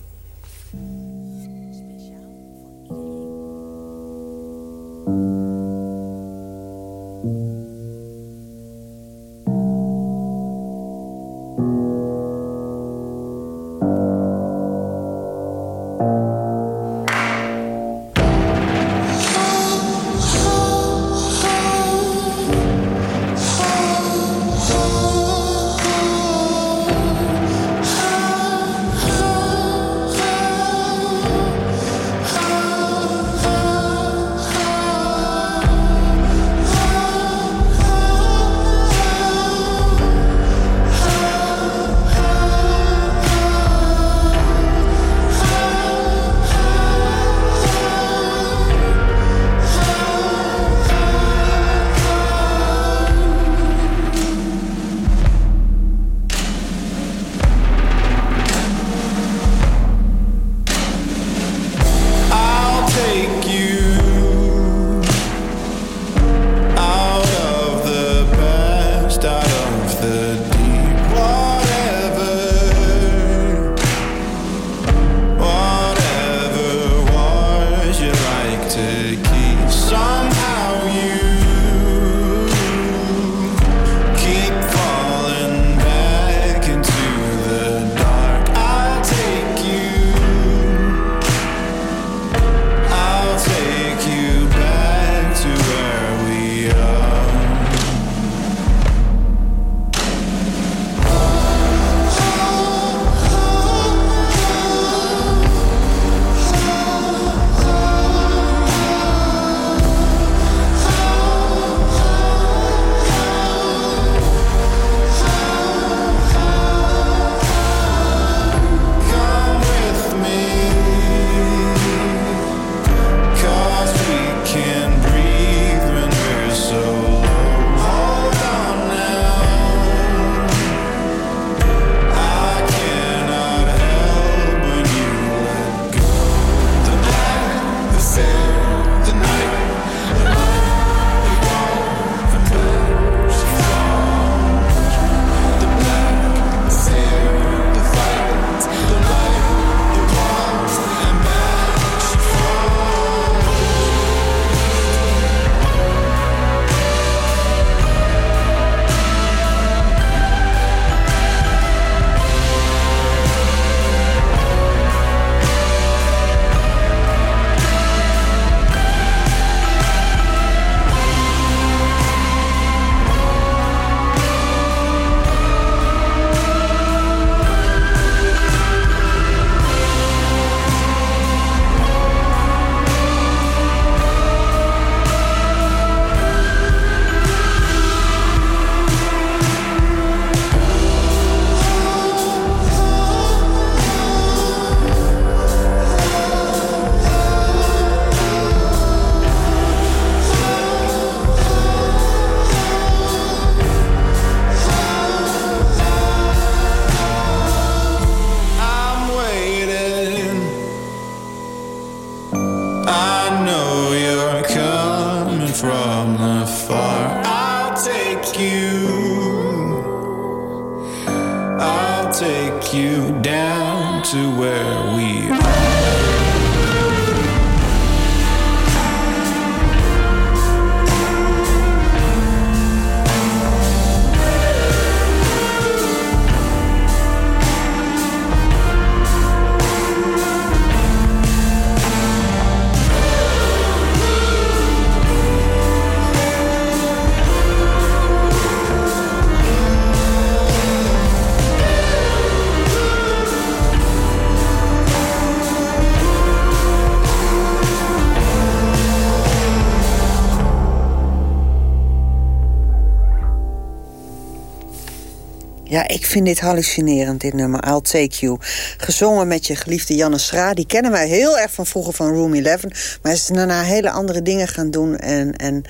Ik vind dit hallucinerend, dit nummer, I'll Take You. Gezongen met je geliefde Janne Schra. Die kennen wij heel erg van vroeger van Room 11. Maar is daarna hele andere dingen gaan doen. En, en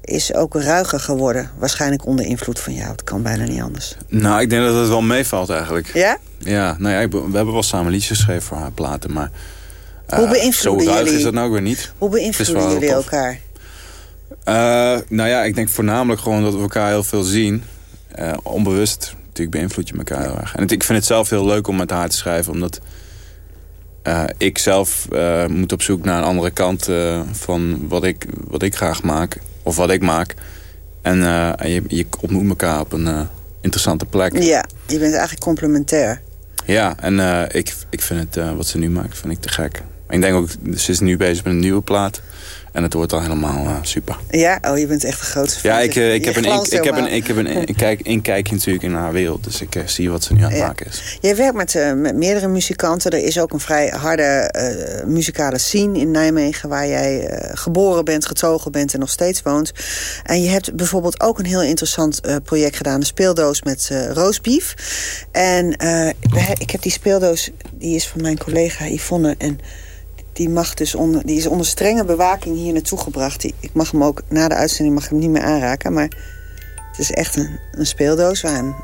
is ook ruiger geworden. Waarschijnlijk onder invloed van jou. Het kan bijna niet anders. Nou, ik denk dat het wel meevalt eigenlijk. Ja? Ja, nou ja, ik, we hebben wel samen liedjes geschreven voor haar platen. Maar uh, Hoe beïnvloeden zo ruig jullie? is dat nou ook weer niet. Hoe beïnvloeden jullie elkaar? Uh, nou ja, ik denk voornamelijk gewoon dat we elkaar heel veel zien. Uh, onbewust natuurlijk beïnvloed je elkaar heel erg. En het, ik vind het zelf heel leuk om met haar te schrijven, omdat uh, ik zelf uh, moet op zoek naar een andere kant uh, van wat ik, wat ik graag maak, of wat ik maak. En, je, je ontmoet elkaar op een interessante plek. Ja, je bent eigenlijk complementair. Ja, en ik, ik vind het, wat ze nu maakt, vind ik te gek. Ik denk ook, ze is nu bezig met een nieuwe plaat. En het wordt al helemaal uh, super. Ja, oh, je bent echt een grote fan. Ja, ik, uh, ik, heb een, ik, ik, heb een, ik heb een, kijk, inkijkje natuurlijk in haar wereld. Dus ik uh, zie wat ze nu aan het ja. maken is. Jij werkt met, met meerdere muzikanten. Er is ook een vrij harde muzikale scene in Nijmegen... waar jij geboren bent, getogen bent en nog steeds woont. En je hebt bijvoorbeeld ook een heel interessant project gedaan. Een speeldoos met roosbief. En ik heb die speeldoos, die is van mijn collega Yvonne... En die, mag dus onder, die is onder strenge bewaking hier naartoe gebracht. Die, ik mag hem ook na de uitzending mag hem niet meer aanraken. Maar het is echt een, een speeldoos waar een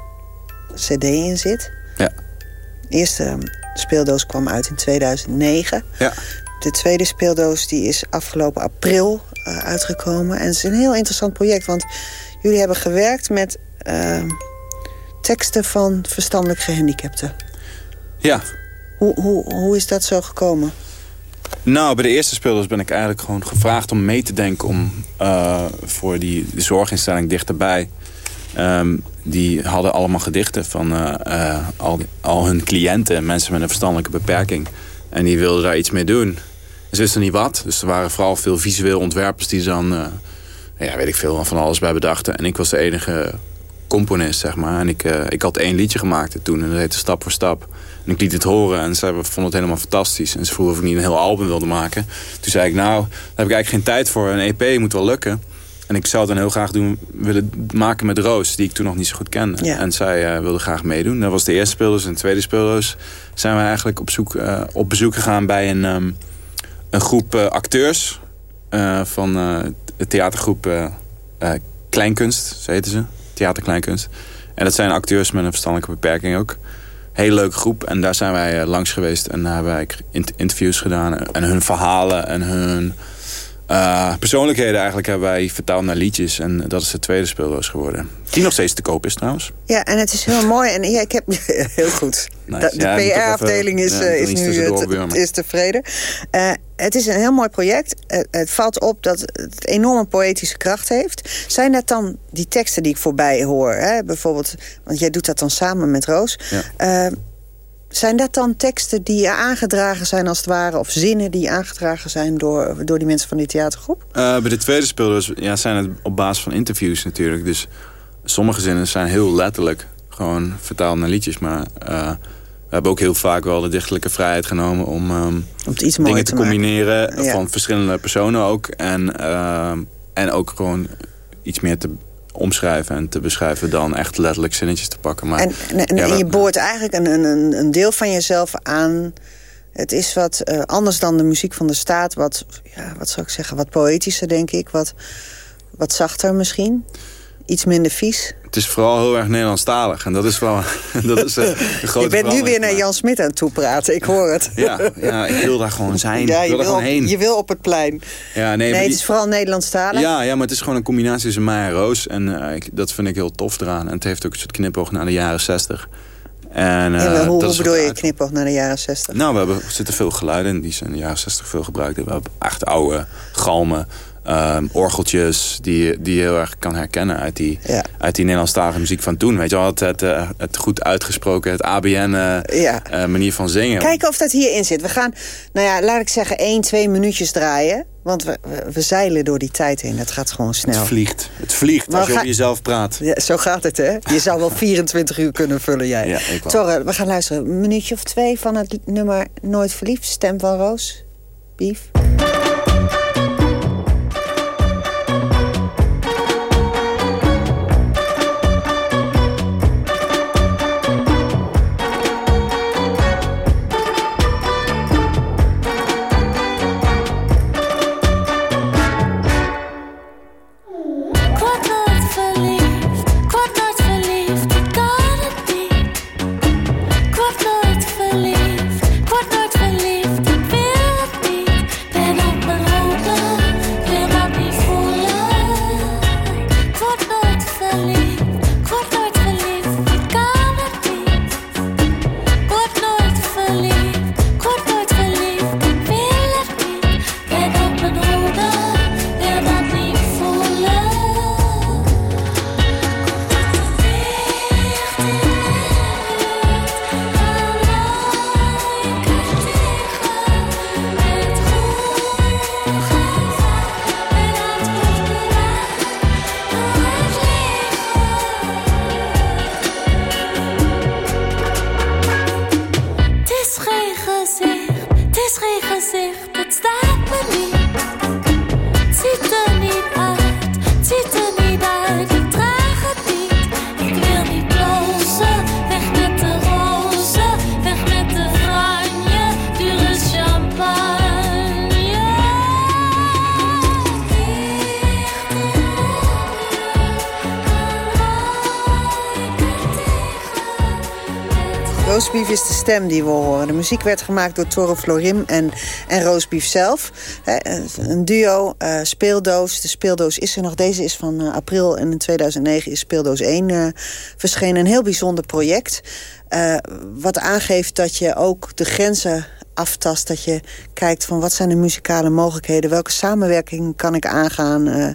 cd in zit. Ja. De eerste speeldoos kwam uit in 2009. Ja. De tweede speeldoos die is afgelopen april uh, uitgekomen. En het is een heel interessant project. Want jullie hebben gewerkt met uh, teksten van verstandelijk gehandicapten. Ja. Hoe, hoe, hoe is dat zo gekomen? Nou, bij de eerste speeldoos ben ik eigenlijk gewoon gevraagd om mee te denken... om uh, voor die zorginstelling dichterbij... Um, die hadden allemaal gedichten van uh, uh, al, hun cliënten, mensen met een verstandelijke beperking. En die wilden daar iets mee doen. Ze wisten niet wat, dus er waren vooral veel visueel ontwerpers... die dan, ja, weet ik veel, van alles bij bedachten. En ik was de enige componist, zeg maar. En ik, ik had één liedje gemaakt toen, en dat heette Stap voor Stap. En ik liet het horen en ze vonden het helemaal fantastisch. En ze vroegen of ik niet een heel album wilde maken. Toen zei ik, nou, daar heb ik eigenlijk geen tijd voor. Een EP moet wel lukken. En ik zou het dan heel graag doen, willen maken met Roos, die ik toen nog niet zo goed kende. Ja. En zij uh, wilde graag meedoen. Dat was de eerste speeldoos. En de tweede speeldoos zijn we eigenlijk op, zoek, uh, op bezoek gegaan bij een, um, een groep uh, acteurs van de theatergroep Kleinkunst, zo heten ze. Theater Kleinkunst. En dat zijn acteurs met een verstandelijke beperking ook hele leuke groep. En daar zijn wij langs geweest. En daar hebben wij interviews gedaan. En hun verhalen en hun uh, persoonlijkheden eigenlijk hebben wij vertaald naar liedjes. En dat is de tweede speeldoos geworden. Die nog steeds te koop is trouwens. Ja, en het is heel mooi. En ja, ik heb heel goed. Nice. De, ja, PR-afdeling is, ja, uh, is nu het, is tevreden. Uh, het is een heel mooi project. Uh, het valt op dat het enorme poëtische kracht heeft. Zijn dat dan die teksten die ik voorbij hoor? Hè? Bijvoorbeeld, want jij doet dat dan samen met Roos. Ja. Zijn dat dan teksten die aangedragen zijn als het ware... of zinnen die aangedragen zijn door, door die mensen van die theatergroep? bij de tweede speeldoos ja, zijn het op basis van interviews natuurlijk. Dus sommige zinnen zijn heel letterlijk gewoon vertaald naar liedjes. Maar uh, we hebben ook heel vaak wel de dichtelijke vrijheid genomen... om, um, om iets dingen te, te combineren ja. van verschillende personen ook. En, uh, en ook gewoon iets meer te omschrijven en te beschrijven... dan echt letterlijk zinnetjes te pakken. Maar, en, en, en, ja, en je boort eigenlijk een, een, een deel van jezelf aan... Het is wat uh, anders dan de muziek van de staat. Wat, ja, wat zou ik zeggen, wat poëtischer denk ik. Wat, wat zachter misschien. Iets minder vies. Het is vooral heel erg Nederlandstalig. En dat is wel dat is, een grote Je bent nu weer naar Jan Smit aan het toepraten, ik hoor het. Ja, ja ik wil daar gewoon zijn. Ja, wil je, er wil, gewoon heen. je wil op het plein. Ja, nee, nee die... het is vooral Nederlandstalig. Ja, ja, maar het is gewoon een combinatie tussen mij en Roos. En uh, ik, dat vind ik heel tof eraan. En het heeft ook een soort knipoog naar de jaren zestig. En, uh, ja, hoe, dat hoe is bedoel je knipoog naar de jaren 60? Nou, we hebben, er zitten veel geluiden in die ze in de jaren 60 veel gebruikt. We hebben echt oude galmen, um, orgeltjes die, die je heel erg kan herkennen uit die, ja. uit die Nederlandstalige muziek van toen. Weet je wel, het, het, het goed uitgesproken, het ABN uh, ja. uh, manier van zingen. Kijken of dat hierin zit. We gaan, nou ja, laat ik zeggen, één, twee minuutjes draaien. Want we, we, zeilen door die tijd heen. Het gaat gewoon snel. Het vliegt. Het vliegt als je over jezelf praat. Ja, zo gaat het, hè? Je zou wel 24 uur kunnen vullen, jij. Ja, ik wel. Torre, we gaan luisteren. Een minuutje of twee van het nummer Nooit Verliefd. Stem van Roos. Bief. Die we horen. De muziek werd gemaakt door Toro Florim en, en Roosbief zelf. een duo, uh, speeldoos. De speeldoos is er nog. Deze is van uh, april en in 2009 is speeldoos 1 uh, verschenen. Een heel bijzonder project. Wat aangeeft dat je ook de grenzen aftast. Dat je kijkt van wat zijn de muzikale mogelijkheden. Welke samenwerking kan ik aangaan.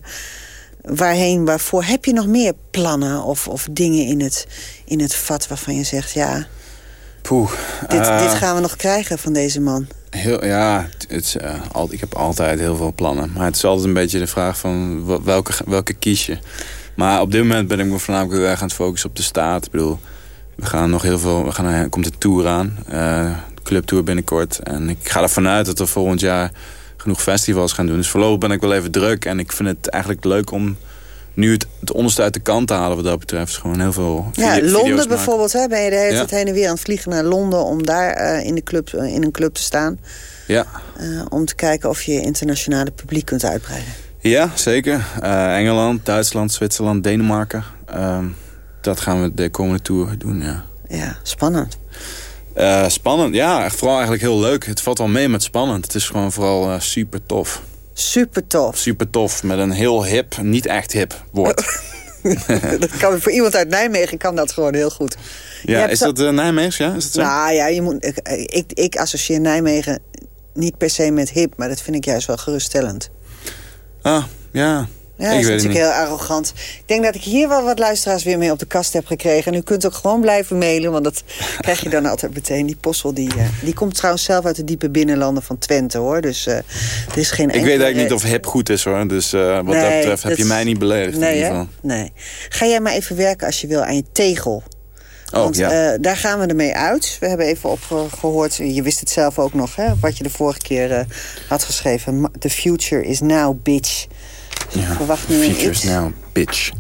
Waarheen, waarvoor. Heb je nog meer plannen of, of dingen in het, in het vat waarvan je zegt... ja, Poeh, dit, uh, dit gaan we nog krijgen van deze man? Heel, ja, het uh, al, ik heb altijd heel veel plannen. Maar het is altijd een beetje de vraag van welke, welke kies je. Maar op dit moment ben ik me voornamelijk heel erg aan het focussen op de staat. Ik bedoel, we gaan nog heel veel... We gaan, er komt een tour aan. Uh, clubtour binnenkort. En ik ga ervan uit dat we volgend jaar genoeg festivals gaan doen. Dus voorlopig ben ik wel even druk. En ik vind het eigenlijk leuk om nu het, het onderste uit de kant halen wat dat betreft. Is gewoon heel veel Ja, Londen bijvoorbeeld. Hè, ben je de hele tijd ja. heen en weer aan het vliegen naar Londen... om daar uh, in, de club, uh, in een club te staan. Ja. Uh, om te kijken of je je internationale publiek kunt uitbreiden. Ja, zeker. Engeland, Duitsland, Zwitserland, Denemarken. Ehm, dat gaan we de komende tour doen, ja. Ja, spannend. Spannend, ja. Vooral eigenlijk heel leuk. Het valt wel mee met spannend. Het is gewoon vooral super tof. Super tof. Super tof. Met een heel hip, niet echt hip woord. dat kan, voor iemand uit Nijmegen kan dat gewoon heel goed. Ja, is dat uh, Nijmeegs? Ja? Is dat zo? Nou ja, je moet, ik, ik, ik associeer Nijmegen niet per se met hip. Maar dat vind ik juist wel geruststellend. Ah, ja. Ja, dat is natuurlijk heel arrogant. Ik denk dat ik hier wel wat luisteraars weer mee op de kast heb gekregen. En u kunt ook gewoon blijven mailen, want dat krijg je dan altijd meteen. Die postel, die, uh, die komt trouwens zelf uit de diepe binnenlanden van Twente, hoor. Dus uh, er is geen Ik weet eigenlijk niet of hip goed is, hoor. Dus uh, wat nee, dat betreft heb dat je mij niet beledigd nee, in ieder geval. Nee. Ga jij maar even werken als je wil aan je tegel. Oh, Want ja. uh, daar gaan we ermee uit. We hebben even opgehoord, je wist het zelf ook nog, hè, wat je de vorige keer uh, had geschreven. The future is now, bitch. Ja. verwacht nu iets. now, bitch.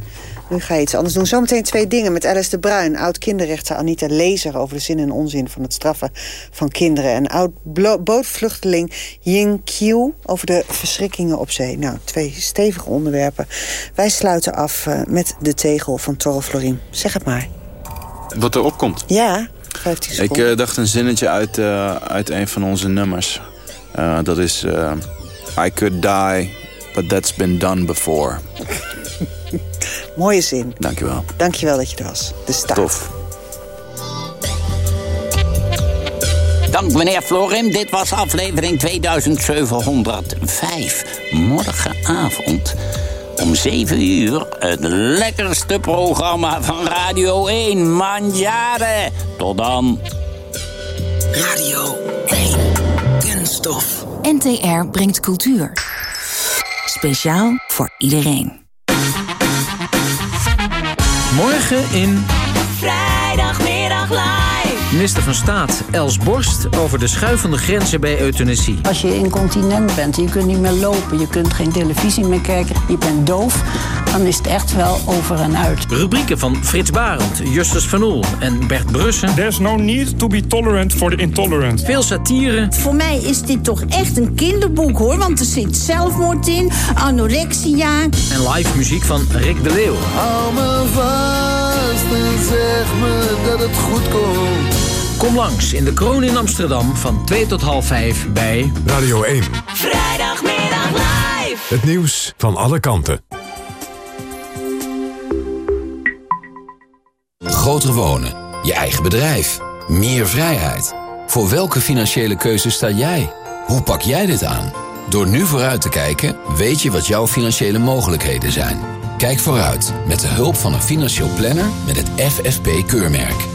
Nu ga je iets anders doen. Zometeen twee dingen met Alice de Bruin. Oud-kinderrechter Anita Lezer over de zin en onzin van het straffen van kinderen. En oud-bootvluchteling Ying Qiu over de verschrikkingen op zee. Nou, twee stevige onderwerpen. Wij sluiten af uh, met de tegel van Torre Florin. Zeg het maar. Wat erop komt? Ja, 15 seconden. Ik uh, dacht een zinnetje uit, uh, uit een van onze nummers. Uh, dat is... I could die, but that's been done before. Mooie zin. Dankjewel. Dankjewel dat je er was. De staat. Tof. Dank meneer Florim. Dit was aflevering 2705. Morgenavond om 7 uur het lekkerste programma van Radio 1. Manjare. Tot dan. Radio 1. Kunststof. NTR brengt cultuur. Speciaal voor iedereen. Morgen in... Vrijdagmiddag live. Minister van Staat Els Borst over de schuivende grenzen bij euthanasie. Als je incontinent bent, je kunt niet meer lopen, je kunt geen televisie meer kijken, je bent doof, dan is het echt wel over en uit. Rubrieken van Frits Barend, Justus van Oel en Bert Brussen. There's no need to be tolerant for the intolerant. Veel satire. Voor mij is dit toch echt een kinderboek hoor, want er zit zelfmoord in, anorexia. En live muziek van Rick de Leeuw. Hou me vast en zeg me dat het goed komt. Kom langs in de Kroon in Amsterdam van 2 tot half 5 bij Radio 1. Vrijdagmiddag live. Het nieuws van alle kanten. Groter wonen, je eigen bedrijf, meer vrijheid. Voor welke financiële keuze sta jij? Hoe pak jij dit aan? Door nu vooruit te kijken, weet je wat jouw financiële mogelijkheden zijn. Kijk vooruit met de hulp van een financieel planner met het FFP-keurmerk.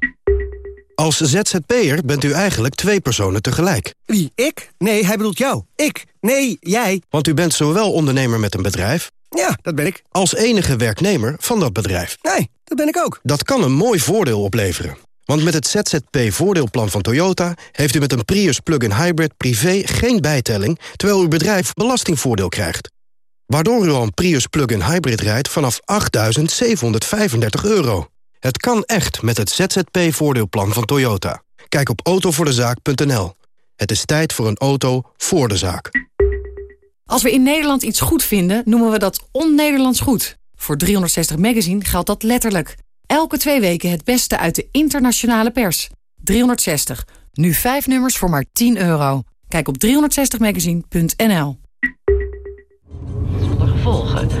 Als ZZP'er bent u eigenlijk twee personen tegelijk. Wie, ik? Nee, hij bedoelt jou. Ik? Nee, jij. Want u bent zowel ondernemer met een bedrijf... Ja, dat ben ik. ...als enige werknemer van dat bedrijf. Nee, dat ben ik ook. Dat kan een mooi voordeel opleveren. Want met het ZZP-voordeelplan van Toyota... heeft u met een Prius plug-in hybrid privé geen bijtelling... terwijl uw bedrijf belastingvoordeel krijgt. Waardoor u al een Prius plug-in hybrid rijdt vanaf 8.735 euro. Het kan echt met het ZZP-voordeelplan van Toyota. Kijk op autovoordezaak.nl. Het is tijd voor een auto voor de zaak. Als we in Nederland iets goed vinden, noemen we dat on-Nederlands goed. Voor 360 Magazine geldt dat letterlijk. Elke twee weken het beste uit de internationale pers. 360. Nu vijf nummers voor maar 10 euro. Kijk op 360magazine.nl. Zonder gevolgen.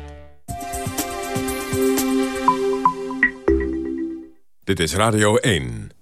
Dit is Radio 1.